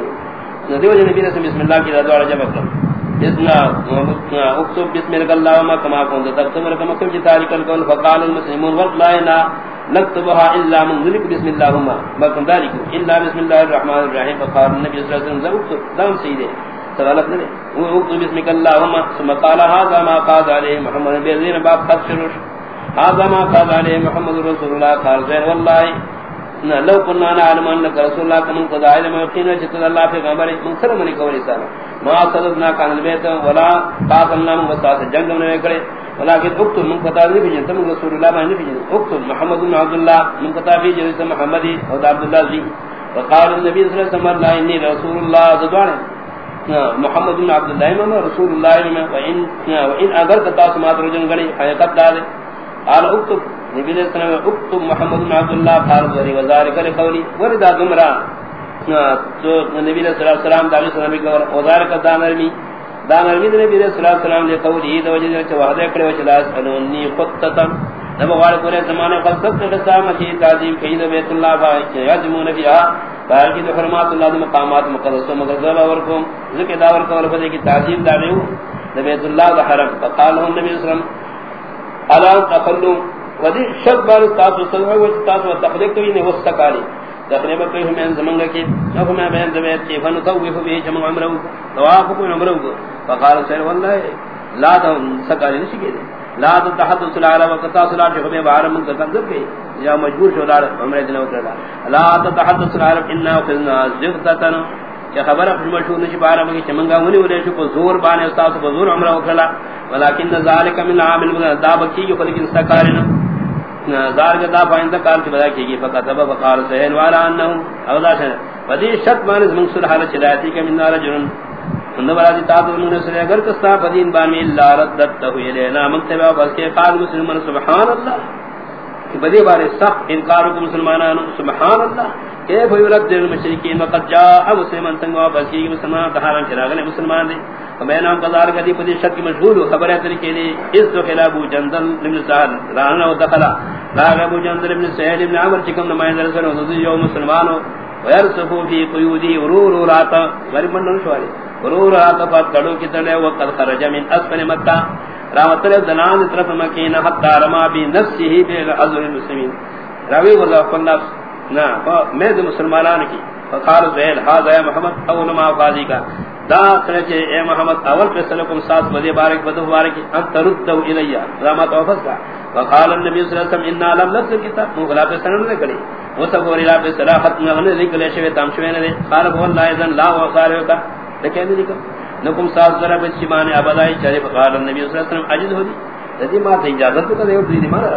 ہے دیو نبی نے بسم اللہ کی دعا جب کرو اسنا اكتب بسم الله وما كما كنت تكتب كما كنت جی تاريخا كون فقال المسلمون والله نكتبها الا من ذلك بسم الله ما كنت ذلك الا بسم الله الرحمن الرحيم فقال النبي صلى الله عليه وسلم اكتب دام سيده سغلط نے وہ اكتب بسم الله وما، ثم قال هذا ما قال عليه محمد بن باب قد شروش هذا ما قال عليه محمد رسول الله قال زين والله لو كنا نعلم ان رسول الله كما قد علم يقين جت الله في خبر من سر من قول رسالة ما صدقنا كان البيت ولا قاتلنا من وساس جنگ میں کرے۔ ولكن اكتب من قطع بھی جنت من جی۔ رسول الله ما نفي اكتب محمد بن عبد الله من قطع بھی جنت محمد او عبد الله زي وقال النبي صلى الله عليه وسلم، لا اني رسول الله زدوان محمد بن عبد الله ما رسول الله وان وان اگر قطع سمات رجن گڑی حقیقت دار قال اكتب نبی علیہ السلام اکتب محمد بن عبداللہ فارض وری وزارک لقولی وردا دمرا. تو نبی علیہ السلام دعوی سلامی کا وزارک دانرمی دانرمی نبی علیہ السلام لے قولی. دو وجہ سے وحدہ کرے وچلا اسألونی خطتا. نبو غار پورے زمانے قصد قسام کی تعظیم قید بیت اللہ باقی یجمون فیہا. باقی دو فرمات اللہ دو مقامات مقدس و مقدس. ورکم ذکر داور کول فدے کی تعظیم داریو بیت اللہ دا حرم. فقال نبی علیہ السلام الا تخلو ودی شرط بار تاسو سلوه و تاسو تخلیق کوي نه وسکاري تقریباً کوي هم زمنګ کې نو کومه به اندمه چې فن تو وی هو به جمع عمره طواف کو عمره فقال سر والله لا سکاري نشي کېده لا تحدث العرب وقت صلاه جو میں بار من تقدم کے یا مجبور شو لار عمرہ دین وکڑا لا تحدث العرب ان قلنا زغتتن کہ خبر اپنی مشہور نشی بار من چمنگا ونی ولے شو کو زور بانے استاد کو زور عمرہ وکڑا ولکن ذالک من عامل داب کی جو خلق استقارن زار کا دا پائندہ کار کی بدا کی فقط اب فقال سہل والا انہم. اولا سے ودی شت مان منصور حال چلاتی کہ من رجل اندر دی تا تو نے سنے اگر کستا بدین بان الا ردت ہوئے لے نا مکتبہ بس کے قال مسلمان سبحان اللہ. کہ بدی بارے صح انکار کو مسلمانان سبحان اللہ کہ بھئی رد دل مشرکین، وقت جا، اب جاء مسلمان سنگ واپس کی مسلمان دہارن چلا گئے مسلمان دے میں نام قدار کدی پدی شک کی مشغول ہو خبر ہے طریقے دی اس تو خلاف جندل ابن سعد، رانا و دخلا۔ راغ ابو جندل ابن سہیل ابن عمر چکم نمائندہ رسول اللہ جو مسلمانوں ويرسفو في قيودي ورور راتا۔ غريب من نشواري ورور راتا فاتڑو کی تلے، وقت خرج من اسفل مکہ۔ راوتل دنان طرف مکینہ حتی رما بی نفسه بی عذر المسلمین۔ راوی وضاف النفس نا مید مسلمانان کی۔ فقال زہل حاضر یا محمد، اول ما فاضی کا۔ دا سنچے اے محمد، اول پر سلکم ساس بدی بارک، بدو بارک انت ردو الیا رامت اوفز کا۔ وقال النبي صلى الله عليه وسلم ان لم نسل كتاب مغلا پہ سنن نے کڑی وہ سب اور الہ پہ صلاحت میں نے لکھ لے شوی تام شوی نے قال، هو لا اذن، لا وصار ہوتا لیکن نہیں لکھا نکم ساز ذرا بچ مان ابدائی چرے قال النبي صلى الله عليه وسلم اجد ہو دی ردی ما تے اجازت تو دے دی مارا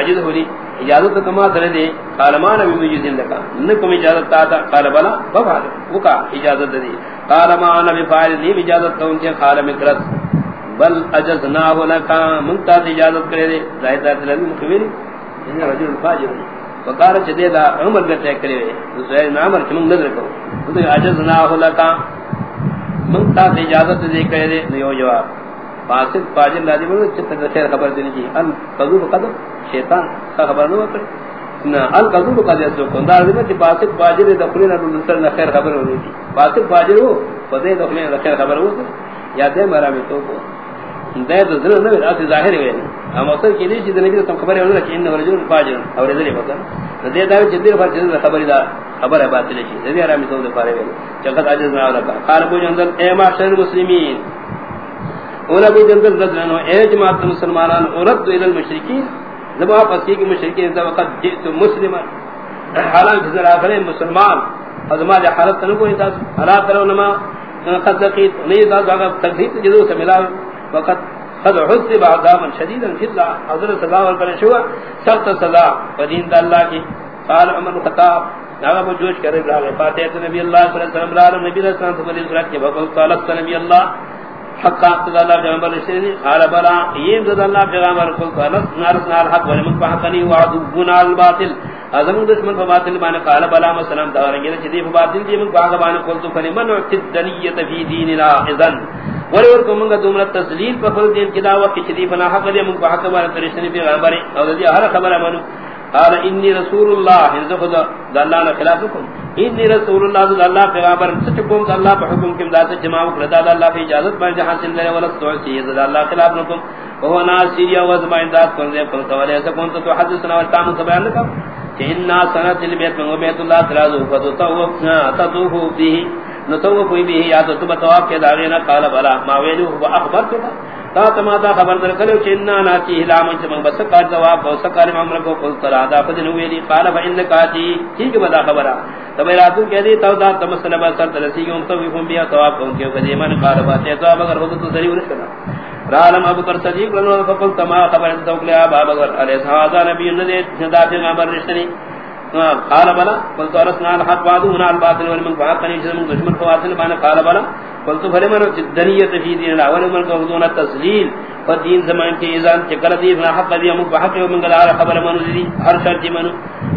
اجد ہو دی اجازت کما دے دے، قال ما نبی مجھ دین لگا۔ نکم اجازت تا تھا قال بلا، بفعل۔ وہ کا اجازت دی قال ما نبی فاعل دی اجازت تو ان کے قال مکرت بل اجزنا لك منتا اجازت کرے دے۔ ظاہر ہے لن مخبر ان رجل فاجر۔ وقال جدے دا عمر گتے کرے دوسرے نام پر نظر کو تو اجزنا لك منتا اجازت دے کرے دے نیو جواب۔ فاسد، فاجر لازم ہے چت خیر خبر دینے کی ان قذوب قدم شیطان کا خبر نہ کرے۔ نہ ال قذوب کا جس کو انداز میں کہ فاسد، فاجر دخلنا نصر نہ خیر خبر ہونی تھی فاسد، فاجر ہو پدے دخلنا خیر خبر ہو یا دے مرا میں تو کو۔ دے تو ضرور نہ راس ظاہر ہے ہم اصل کی نہیں جتنے بھی تم خبر ہے انہوں نے ان رجل فاجر، اور ادھر ہی پتہ دے دا جدی فاجر خبر دا خبر ہے بات نہیں دے ارا میں تو دے پارے وے جگت اج نہ والا قال ابو جندل، اے معاشر المسلمین، اور ابو جندل رضی اللہ عنہ، اے جماعت مسلمانان اورد الى المشرکین. جب آپ اسی کے مشرکین دا وقت جئت مسلما. حالانکہ ذرا کرے مسلمان. ازما جا حالت نہ کوئی تھا حالات کرو نما قد لقيت نہیں ذات اگر تکلیف جدو سے ملا وقت قد حسب عذابا شديدا في الله حضرت سزا اور پر شوا سخت سزا دین اللہ کی. قال عمر خطاب نہ وہ جوش کرے رہا ہے فاتحہ نبی اللہ صلی اللہ علیہ وسلم نبی نبی صلی اللہ علیہ وسلم کی صورت کے بقول قال نبی اللہ حق قد اللہ پیغمبر سے قال بلا، یہ ذات اللہ پیغمبر کو، قال نار نار حق ولم فحقني وعدنا الباطل. اعظم دشمن باطل مان قال بلا مسلم دارنگے چدی باطل دی، من باغ بان کو تو فلمن تدنیت فی دیننا اذن ور ور کو منگا دومرا تسلیل پر فل دین کدا وقت چدی فنا حق دے من حق بان کرشنی پیغمبر اور دی ہر خبر منو قال انی رسول اللہ ان ذو اللہ نے خلاف کو انی رسول اللہ صلی اللہ پیغمبر. سچ کو اللہ پر حکم کے ذات جماع کر دا اللہ کی اجازت پر جہاں سے لے ولا تو سی اللہ خلاف نکم وہ ناصریہ و زمین ذات کر دے پر تو ایسا کون تو حدیثنا و تام بیان کر کہ ان سنت البیت میں بیت اللہ تعالی فتو تو تو فيه نتوف به یا تو بتوا کے داغے نہ قال بلا. ما ویلو اخبر تو تا تما تا خبر در کلو چنا نا چی ہلام چ من بس کا جواب کو سکار معاملہ کو قل ترا دا فدن ویلی قال فان کاتی ٹھیک بدا خبر تب رات کہہ دی تو دا تم تمسل بسر تلسی ہم تو ہم بیا ثواب کو کے بدی من قال بات تو اگر ہو تو ضرور کرنا رالم ابو بکر صدیق رضی اللہ عنہ تما خبر تو کلیا ابو بکر علیہ السلام نبی نے جدا سے خبر رشتنی قال بلا، قلت ارسنا الحق وعدونا الباطل ولمن فعقني جزم دشمن فواصل بنا قال بلا، قلت، فلمن الدنية في دين الله ولمن قلتون التسليل فدين زمان کے ایزان چکر دی فنا حق دی امک بحق ومن قل آر خبر منو دی ہر شرط منو؟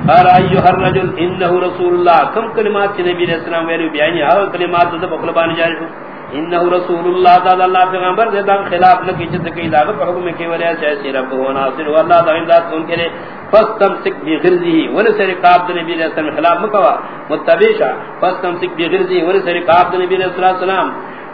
قال ایوہ الرجل انہو رسول اللہ کم کلمات چی نبی علیہ السلام ویلو بیانی ہر کلمات تو بخلبان جاری انه رسول الله تعالی اللہ پیغمبر دے دا خلاف نہ کیچ تے کی دا حکم کے وجہ سے ایسی رب ہو ناصر والله دا امداد کون کرے فاستمسك بغرزه ولسر قاب نبی علیہ السلام خلاف مکوا متبیشا فاستمسك بغرزه ولسر قاب نبی علیہ السلام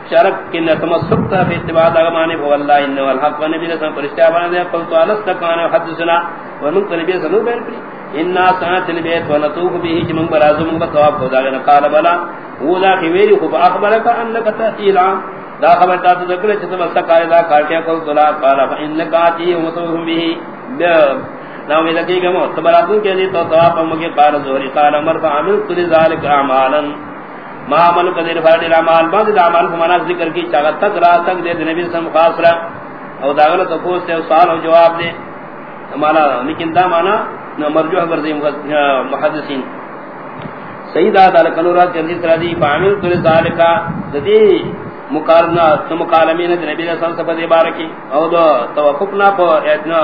شرک کی نتمسک تا فی اتباع دغمانی فواللہ انہو الحق و نبی رسول پرشتہ بانا دے قلتو علست کان حدثنا ونمت نبی سنو بین کری انا سنات البیت و نطوف بھی جمع برازو منگا تواب خدا گنا قال بلا. اولا خیویری خوب. اخبرکا انکا تحتیل عام دا خبر تا تو ذکر چھتا مستا کاری دا کارکیا قلتو لا قال فا انکا آتی ومتوف بھی نامی لکی گمو. تبراتون کے لیے تو تواب مگی قال زوری قال مرفع عمل کلی ذالک اعمالا ما عمل قدر فرد العمال بعد العمال فمانا ذکر کی چاہتا تک را تک دے نبی صلی اللہ علیہ وسلم خاص رہا او داغلت اپوس تے سوال و جواب دے. مانا لیکن دا مانا مرجوح بردی محدثین. سید آدھا لکنورات کے اندیس را دی فعمل کل ذالکا دی مقارنہ مقالمین نبی صلی اللہ علیہ وسلم بارکی او دو توفقنا پا اتنا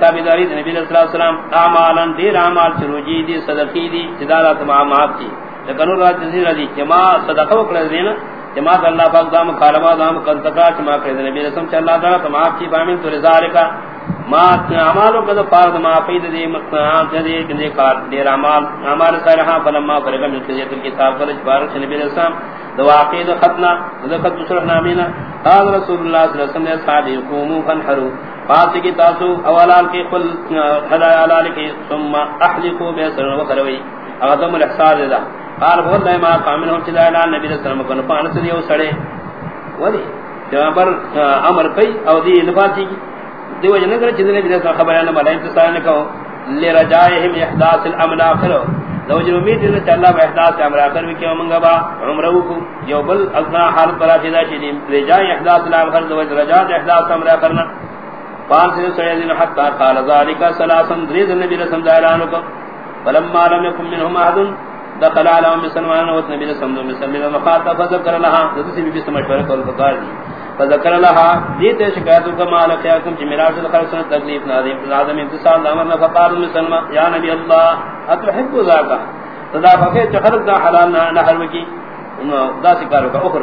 تابداری نبی صلی اللہ علیہ وسلم اعمالا دیر اعمال چروجی دی صدقی دی صدارت معامات دی لکنو رات جزیر دی جما صدقہ وکڑا دینا جما اللہ پاک دام کارما دام کنتکا چما کرد نبی رسم چا اللہ تعالی تمام چی فامن تو رزالکا ما اعمالو کدو پارد ما پید دی مقنعان جدی کندی کار دیر اعمال اعمال صالحا فلما فرگا من کزیت الكتاب فرج بارک نبی رسم دو عقید ختنا دو خط بسرح نامینا قال رسول اللہ صلی اللہ علیہ وسلم نے صحابی قومو فانحرو فاسی کی تاسو اولال کی قل حدای علال کی ثم احلقو بیسر وکروی اغدم الاحسار دا قال بہت دائما قامنہم چیزا اعلان نبی صلی اللہ علیہ وسلم کنو پانس دیو سڑے۔ ولی جہاں پر امر کئی او دی انفاتی کی دیو جنہ کرے چیزا نبی صلی اللہ علیہ وسلم خبران ملائم تسائل نے کہو لرجائہم احداث الامن آخر۔ لو جو امید دینا چا اللہ با احداث امر آخر بھی کیوں منگا با عمرہو کو۔ جو بل اصنا حالت برا چیزا چیزا رجائی احداث الامن آخر، دو رجائی احداث امر آخرنا پانس دیو سڑے دینا حتی قال ذالکا سلاسن دریز النبی صلی اللہ علیہ وسلم فلما لم يكن منهم احد دخل على ام سلمان و نبی صلی اللہ علیہ وسلم مخاطب فذكر لها ذی بھی بسم مشورہ کر فقال فذكر لها، دیتے شکایت کا مال کیا تم کہ میرا سے خرچ تکلیف نہ دے لازم انتصال امر نہ فقال مسلمہ یا نبی اللہ، اتحب ذاك تدا فکے چخرت دا حلال نہ نہ حرم کی. دا سکارو کا اخر.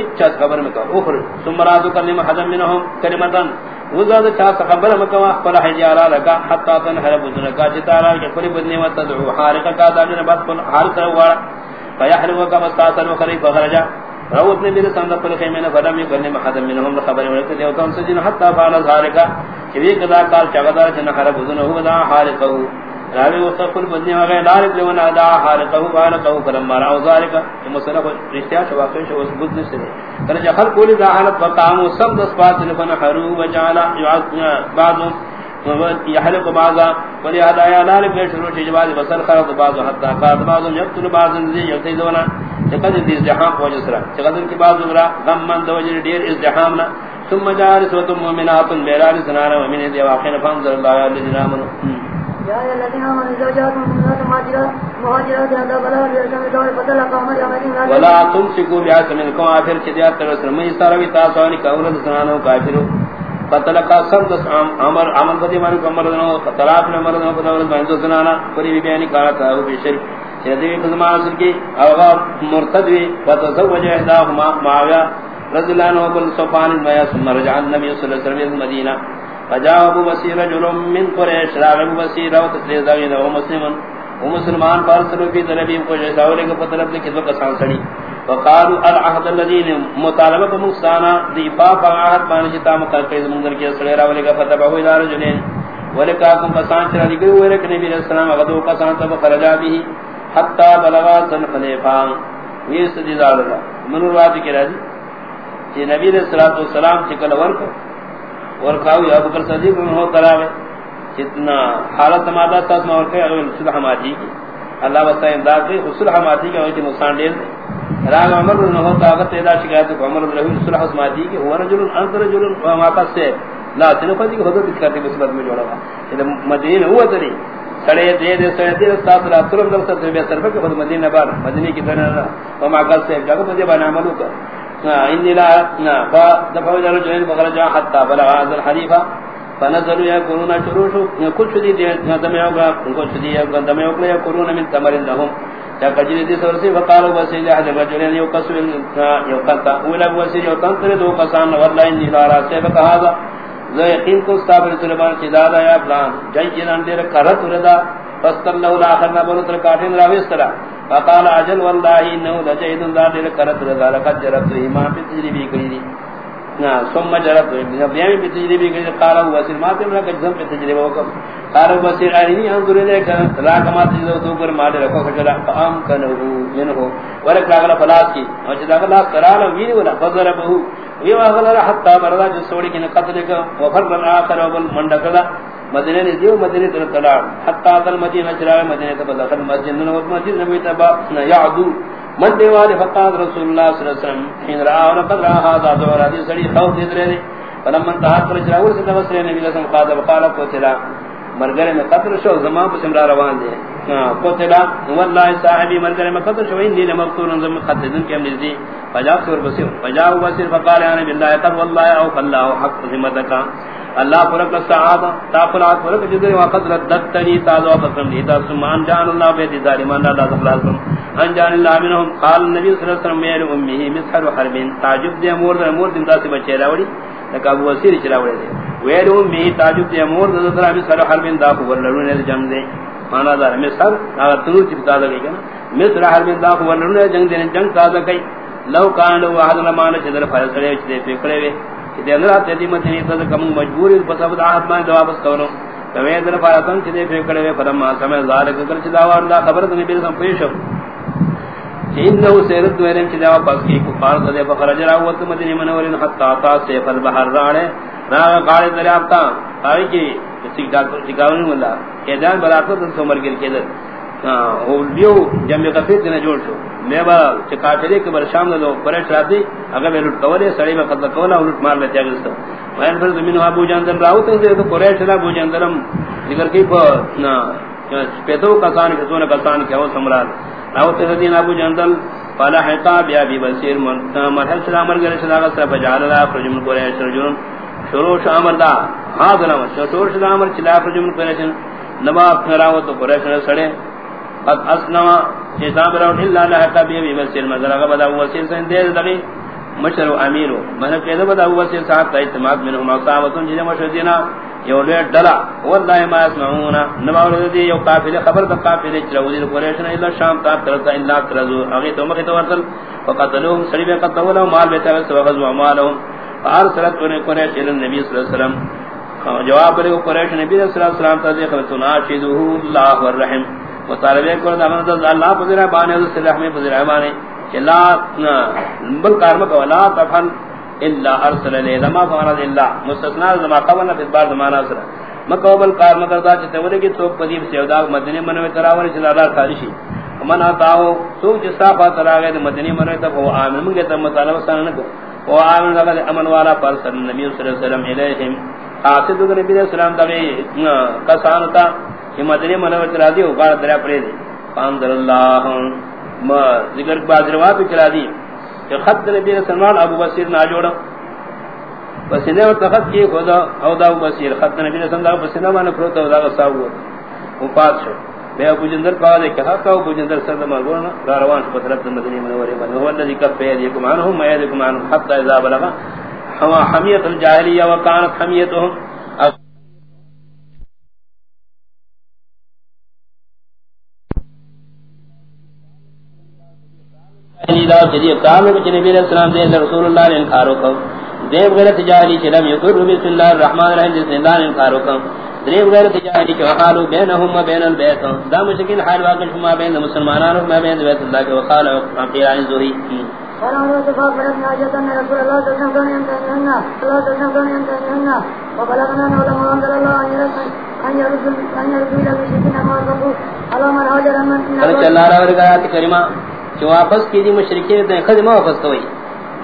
اچھا خبر میں کا اخر. ثم رادو کلمہ حدم منهم کلمتان وزاد چا خبر مکوا پر حجارا لگا حتا تن ہر بدن کا جتارا کے پر بدنے و تدعو حارق کا دامن بعد پر حال کرو وا فیحرم کا مستاثر و خری خرجا. روت نے میرے سامنے پر خیمے نے فرم یہ کرنے محدم منهم خبر ورتے دیو کم سجن حتا فعل ذالک کہ یہ قضا کال چغدار جن ہر بدن ہو دا حارق راوی وصفر بدنی وغیر لارک لون ادا حارقه وارقه فلما راو ذالک کہ مسئلہ رشتہ واقع شو، اس بدن سے کہ جہل کولی دا حالت وقام سب دس بات نے فن حرو وجعل بعض يحلق بعضا ولهذا يا ذلك شروع جواز بصر خرط بعض حتى قال بعض يقتل بعض الذي يقتلون لقد ازدحام وجسرا تقدر کی بعض غرا غم من دوجر دیر ازدحامنا ثم جالس وتمؤمنات بلال سنان ومن ذي واقعنا فانظر الله الذين امنوا ولا تمسكوا بها منكم. آخر چدیات ترسل من ساروی تاسوانی کورد سنانو کافرو. فتلقا سند عمر عمل بدی مانو کمر دنو فتلاف نمر دنو فتلاف بہندو سنانا پری بی بیانی کارا تاہو بیشر چیزی بزمان اصل کی. اوغا مرتدوی فتزوج احداهما معاویا رضی اللہ عنہ بل صفان المیا ثم رجع النبی صلی اللہ علیہ وسلم مدینہ. فجاء ابو بصير رجل من قريش راغ بصير او تسليم دغين او مسلم او مسلمان فارسلوا في نبي کو جاولے کو پتہ لگے کہ وہ کسان سڑی وقالوا العهد الذين، مطالبه موسانا دیپا عہد مان جتا مقرر منظر کے سڑے راولے کا فتح بہو ادار جنین ولکاکم کسان چرا دی گئے ورک نبی السلام غدو کسان تب خرجا به حتا بلغا سن خلیفان یہ سدی دار من روایت کی راضی کہ نبی علیہ الصلوۃ والسلام چکل ورک ورکاو یا بکر صدیق میں ہو کراوے جتنا حالت مادہ تاس میں اور اگر صلح ماتی کی۔ اللہ واسطہ امداد کی صلح ماتی کی ہوئی نقصان دے۔ راغ عمر نے ہو طاقت ادا شکایت کو عمر بن صلح ماتی کی، ہوا رجل انت رجل ماتا سے۔ لا تنو دی حدود کرتے مصیبت میں جوڑا ہوا۔ مدینہ ہوا تری۔ سڑے دے دے، سڑے دے ساتھ رات ترم در سب بے سر پر خود مدینہ بار، مدینہ کی طرح وما قال سے جگہ مجھے بنا عملو کا۔ ہاں، ان لا ہاں، نا فدفعوا الى رجلين فخرجا حتى بلغ هذا الحليفه فنزلوا يقولون شروشوا ہاں، كل شديد دم يوغا كل شديد دم يوغا يقولون من تمر لهم تقجد دي سورسي فقالوا وسيل احد الرجلين يقصوا يقطع ولا وسيل يقطع دو قسان والله اني لا را سبق هذا ذو يقين کو صابر سلیمان سلمان شدادا یا فلان جن جن اندر کرت ردا فاستر له الاخر نبرت کاٹن راوي استرا فقال اجل والله انه لجيد ذات لكرت رضا، لقد جربت ما في تجربه كريدي نا، ثم جربت بيان في تجربه كريدي قال هو سر ما تمنا كجم في تجربه وكم قال هو سر اني انظر اليك لا كما تجد تو پر مال رکھو کجلا قام کنه منه ورک لاغلا فلاس کی۔ اور جدا لا قرار وی ولا فضربه وی واغلا حتى بردا جو سوڑی کنے قتل کا وفر الاخر والمندقلا مدینے نے دیو مدینے تر طلع حتا تل مدینہ چرا مدینے تے دخل مسجد نو مسجد نبی تبا نہ یعدو. من دیوال فقاد رسول اللہ صلی اللہ علیہ وسلم. حين را اور قد را هذا دور ادی سڑی خوف دے رہے فلما انتهى تر چرا ور سے نبی صلی اللہ علیہ وسلم قال وقال کو چلا مرگرے میں قتل شو، زمان پر سمرا روان دے۔ کو چلا والله صاحبی مرگرے میں قتل شو ان دین مقتول زم قتل دن کے امنی فجاء سور بصیر فجاء بصیر فقال انا بالله قد والله او فالله حق ذمتك اللہ فرق السعادہ، تا تاقلات فرق جدر وقت ردت تری تازو قسم دیتا سمان جان اللہ بیتی ظالمان اللہ تخلاصم ان جان اللہ منہم، قال نبی صلی اللہ علیہ وسلم، میل امیہی مسحر حربین۔ تعجب دے امور دے امور بچے راوڑی۔ لکا ابو وسیر چراوڑی دے۔ ویل امیہی تعجب دے امور دے دے مسحر حربین دا خبر لرون دے جنگ دے. مانا دار مسحر اگر تنور چی بتا دے گا مسحر حربین دا خبر لرون دے جنگ دے جنگ تازہ کئی لو کان لو واحد لمانا چدر فیصلے چدے پکڑے وے. کہ دے اندر تے دی مدنی تے کم مجبور ہے سب عہد میں جواب کرو کمے در فاتن چے پھر کڑے فرم ما سمے ذالک کر چدا وار دا خبر تے نبی سم پیش ان سیرت ویرن چدا پاس کی کفار دے بخرج را مدنی منور حتا تا سے فل بحر راڑے. را قال دریاب تا آئی کی سی ڈاکٹر سکاون ملا کہ جان براتو سمر گل کے در ہاں او لیو جمع کفیر نے جوڑ شو. میں با چکافرے کے بر شام لو پرش راتی اگر میں لٹ کولے سڑی میں قتل کولا لٹ مار لے جاگس تو میں پھر زمین ابو جاندر راو تو دے تو قریش لا ابو جاندرم ذکر کی پ نا پیتو کسان کے سونا کسان کے او سمرا راو تے دین ابو جاندل فلا حقا، بیا بی بصیر من مرحل سلام گر سلام سر بجال لا فرجم قریش رجون شروع شامر دا. ہاں دنا شروع شامر چلا فرجم قریش نبا راو تو قریش سڑے. قد اسنوا شیطان براؤن اللہ لہا قبی بی مسیر مزرہ بدا وسیل سے دے دلی مشر و امیرو. محنب قیدہ بدا وسیل صاحب تا اجتماعات منہم اقصابتون جنہ جی مشر دینا. یو لیٹ ڈلا. واللہ ما اسمعونا نباور دی یو قافل خبر دا قافل اچرا وزیر قریشن اللہ شام تاب ترتا اللہ ترزو. اگی تو مخی توارتل فقتلوهم سریب قتلوهم مال بیتا غص وغزو امالهم فارسلت قریش الى النبی صلی اللہ علیہ وسلم۔ جواب کرے قریش نبی صلی اللہ علیہ وسلم تا دیکھ رسولنا شیدوه اللہ والرحم مطالبہ کو دا من اللہ فضل بانے اس رحمے فضل بانے۔ کہ لا بل کارم کو لا تفن الا ارسل لي لما فرض الا مستثنا ما قبل في بعض ما ناصر مقبل کارم کرتا چتے ورے کی تو قدیم سے ادا مدینے من تراور چلا اللہ خالشی من اتاو تو جسا پا ترا گئے مدینے من تو وہ امن من کے تم مطالبہ سن نہ وہ امن لگا امن والا پر صلی نبی صلی اللہ علیہ وسلم الیہم قاصد نبی علیہ السلام دے کسانتا کہ مدنی منور چلا دی، او بار دریا پڑے دی. پاندر اللہ، ما ذکر باز روا پہ چلا دی. کہ خط نبی علیہ سلمان ابو بصیر نہ جوڑا. بس نے وہ تخت کی خدا، او دا ابو بصیر. خط نبی علیہ سلمان بس نے مانا پروت، او دا صاحب وہ پاس شو. بے ابو جندر کہا دے کہ ہاں حق ابو جندر سر دما گورنا روان پر طرف مدنی منور بن هو الذي كف يدكم عنهم ما يدكم عنهم حتى اذا بلغ هو حميه الجاهليه وكانت حميتهم جدی کام ہے نبی علیہ السلام دے رسول اللہ نے انکار کو دیو غیر تجاری چلم یقر بسم اللہ الرحمن الرحیم، جس نے انکار کو دیو غیر تجاری کہ حالو بینہم و بین البیت. دا مشکل حال واقع شما بین مسلمانان و بین بیت اللہ کے وقال قیران زہری قال انه اتفاق بلدنا اجتا ان رسول الله صلى الله عليه وسلم ينتهينا الله صلى الله عليه وسلم ينتهينا وبلغنا انه لما انزل الله ان يرسل ان يرسل ان يرسل الى المشركين ما وصفوا على من هاجر من قال الله رب العالمين كريما کہ واپس کی دی مشرکین تے واپس کوئی.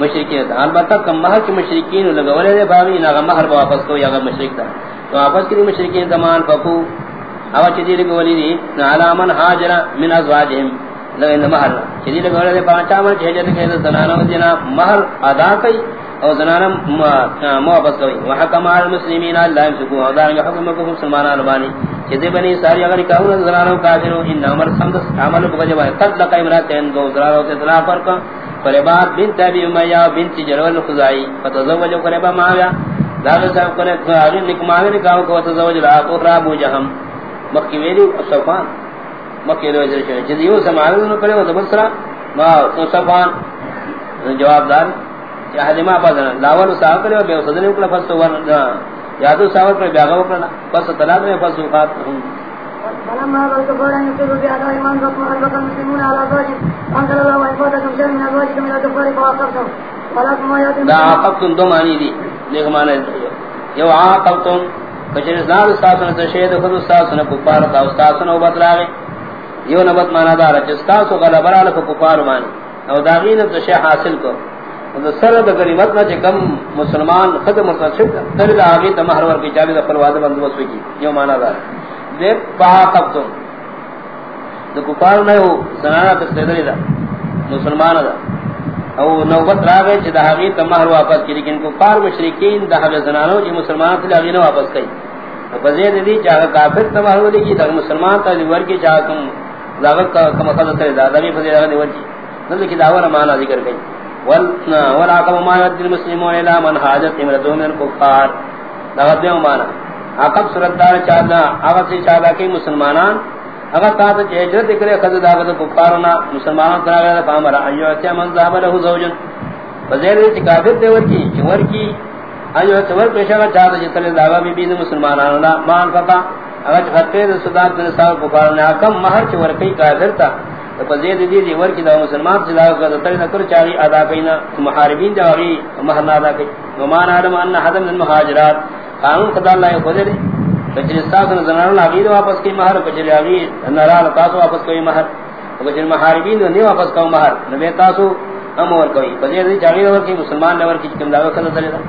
مشرکین البتہ کم مہر کی مشرکین باوی نہ مہر واپس کوئی اگر مشرک تھا تو واپس کی مشرکین زمان پپو. او چدی لگولی دی علامن ہاجر من ازواجهم ازواجہم لگن مہر چدی لگولے دے پانچا من ہجرت کے زنانہ دینا مہر ادا کئی او زنانم مو واپس کوئی وحکم علی المسلمین اللہ یمسکو او دار حکم کو مسلمان البانی جدی بنی ساری اگر کہو زنانوں کافروں ان عمر سمد عمل کو جب قد لقا امراتین دو زنانوں سے طلاق فرق قربات بنت ابي اميه بنت جرول الخزاعي فتزوج قربا معاويه داغ صاحب کو نے اگے نکماوی نے کہا کو تزوج رہا اخرى ابو جہم مکی ویلی صفان. مکہ لو جے چھ جدیو سماعن نو کرے تو بسرا ما تو سبان جواب دار. یا حدیما پدن لاول سا کرے بے صدر کو فسو ور یا تو ساور پر بیاگا وکنا بس طلاق میں فسو خات فلما بلغ يقول بهذا ايمان ربما البقى المسلمون على زوج. انزل الله وفاتكم شيئا من ازواجكم الى كفار فاعقبتم ولكم ما ياتي دا عاقبتم دو معنی دی دیکھ معنی یو عاقبتم کچھ نظام استاسن سے شہد خود استاسن کفار تا استاسن او بدلاوی یو نبت مانا دار چستاسو غلب رال کو کفار مان او داغین تو حاصل کو۔ تو سر د غریبت نہ کم مسلمان، خود متصد تر دا اگے تمہار ور کی جاوی دا پرواد بندوبست کی۔ یو مانا دار دے پا کب تو تو کفار نہ ہو زنانہ دا مسلمان دا۔ او نوبت را گئے چھ دا حقی واپس کی لیکن کفار مشرکین دا حقی زنانوں مسلمان تلی اگے نہ واپس کی فزید دی چاہ کافر تمہار ولی کی دا مسلمان تلی ور کی چاہ کم لاغت کا کم خدا تلی دا دا بھی فزید اگر دی ور کی نظر کی دعوان مانا ذکر گئی والعقب ما يد المسلمون الى من حاجت امرتو من کفار لاغت دیو مانا عقب سردار چاہتا اگر سے چاہتا کہ مسلمانان اگر کہتا کہ اجرت کرے خد دا داغت کفارنا مسلمانان ترا گیا فامر ایو اتیا من ذهب له زوجن. فزیر دی کافر دیور کی چور کی ایو چور پیشہ چاہتا جتل داغا بی بی مسلمانان لا مان فقا اگر خطے صداق دل صاحب کفارنا کم مہر چور کئی کافر تا فزید دی دی ور کی دا مسلمان سے داغا تر نہ کر چاہی ادا کینا محاربین داغی مہر نہ ادا کی ومان علم ان حدم المهاجرات. قانون خدا اللہ یہ خودے دے کچھر استاس نظران لاغید واپس کی مہر کچھر لاغید نران تاسو واپس کوئی مہر کچھر محاربین نہیں واپس کوئی مہر نبی تاسو امور کوئی کچھر دی چاگی دور کی مسلمان نور کی چکم داغا خدا سلے دا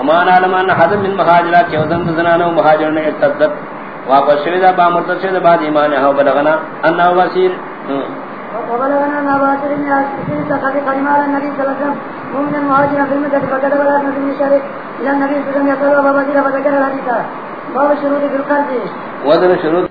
امان علمان حضر من مہاجرات چودن زنان و مہاجر نے ارتدت. واپس شویدہ با مرتد شویدہ بعد ایمان ہے بلغنا انہو بسیر وبلغنا ما باشر من الاسفين تخفي قدم على النبي صلى الله عليه وسلم. مؤمنا مهاجرا في المدة فكتب ولا نبي من الشريك النبي صلى الله عليه وسلم يقول وبابا جيلا فذكر الحديث باب الشروط في وزن شروط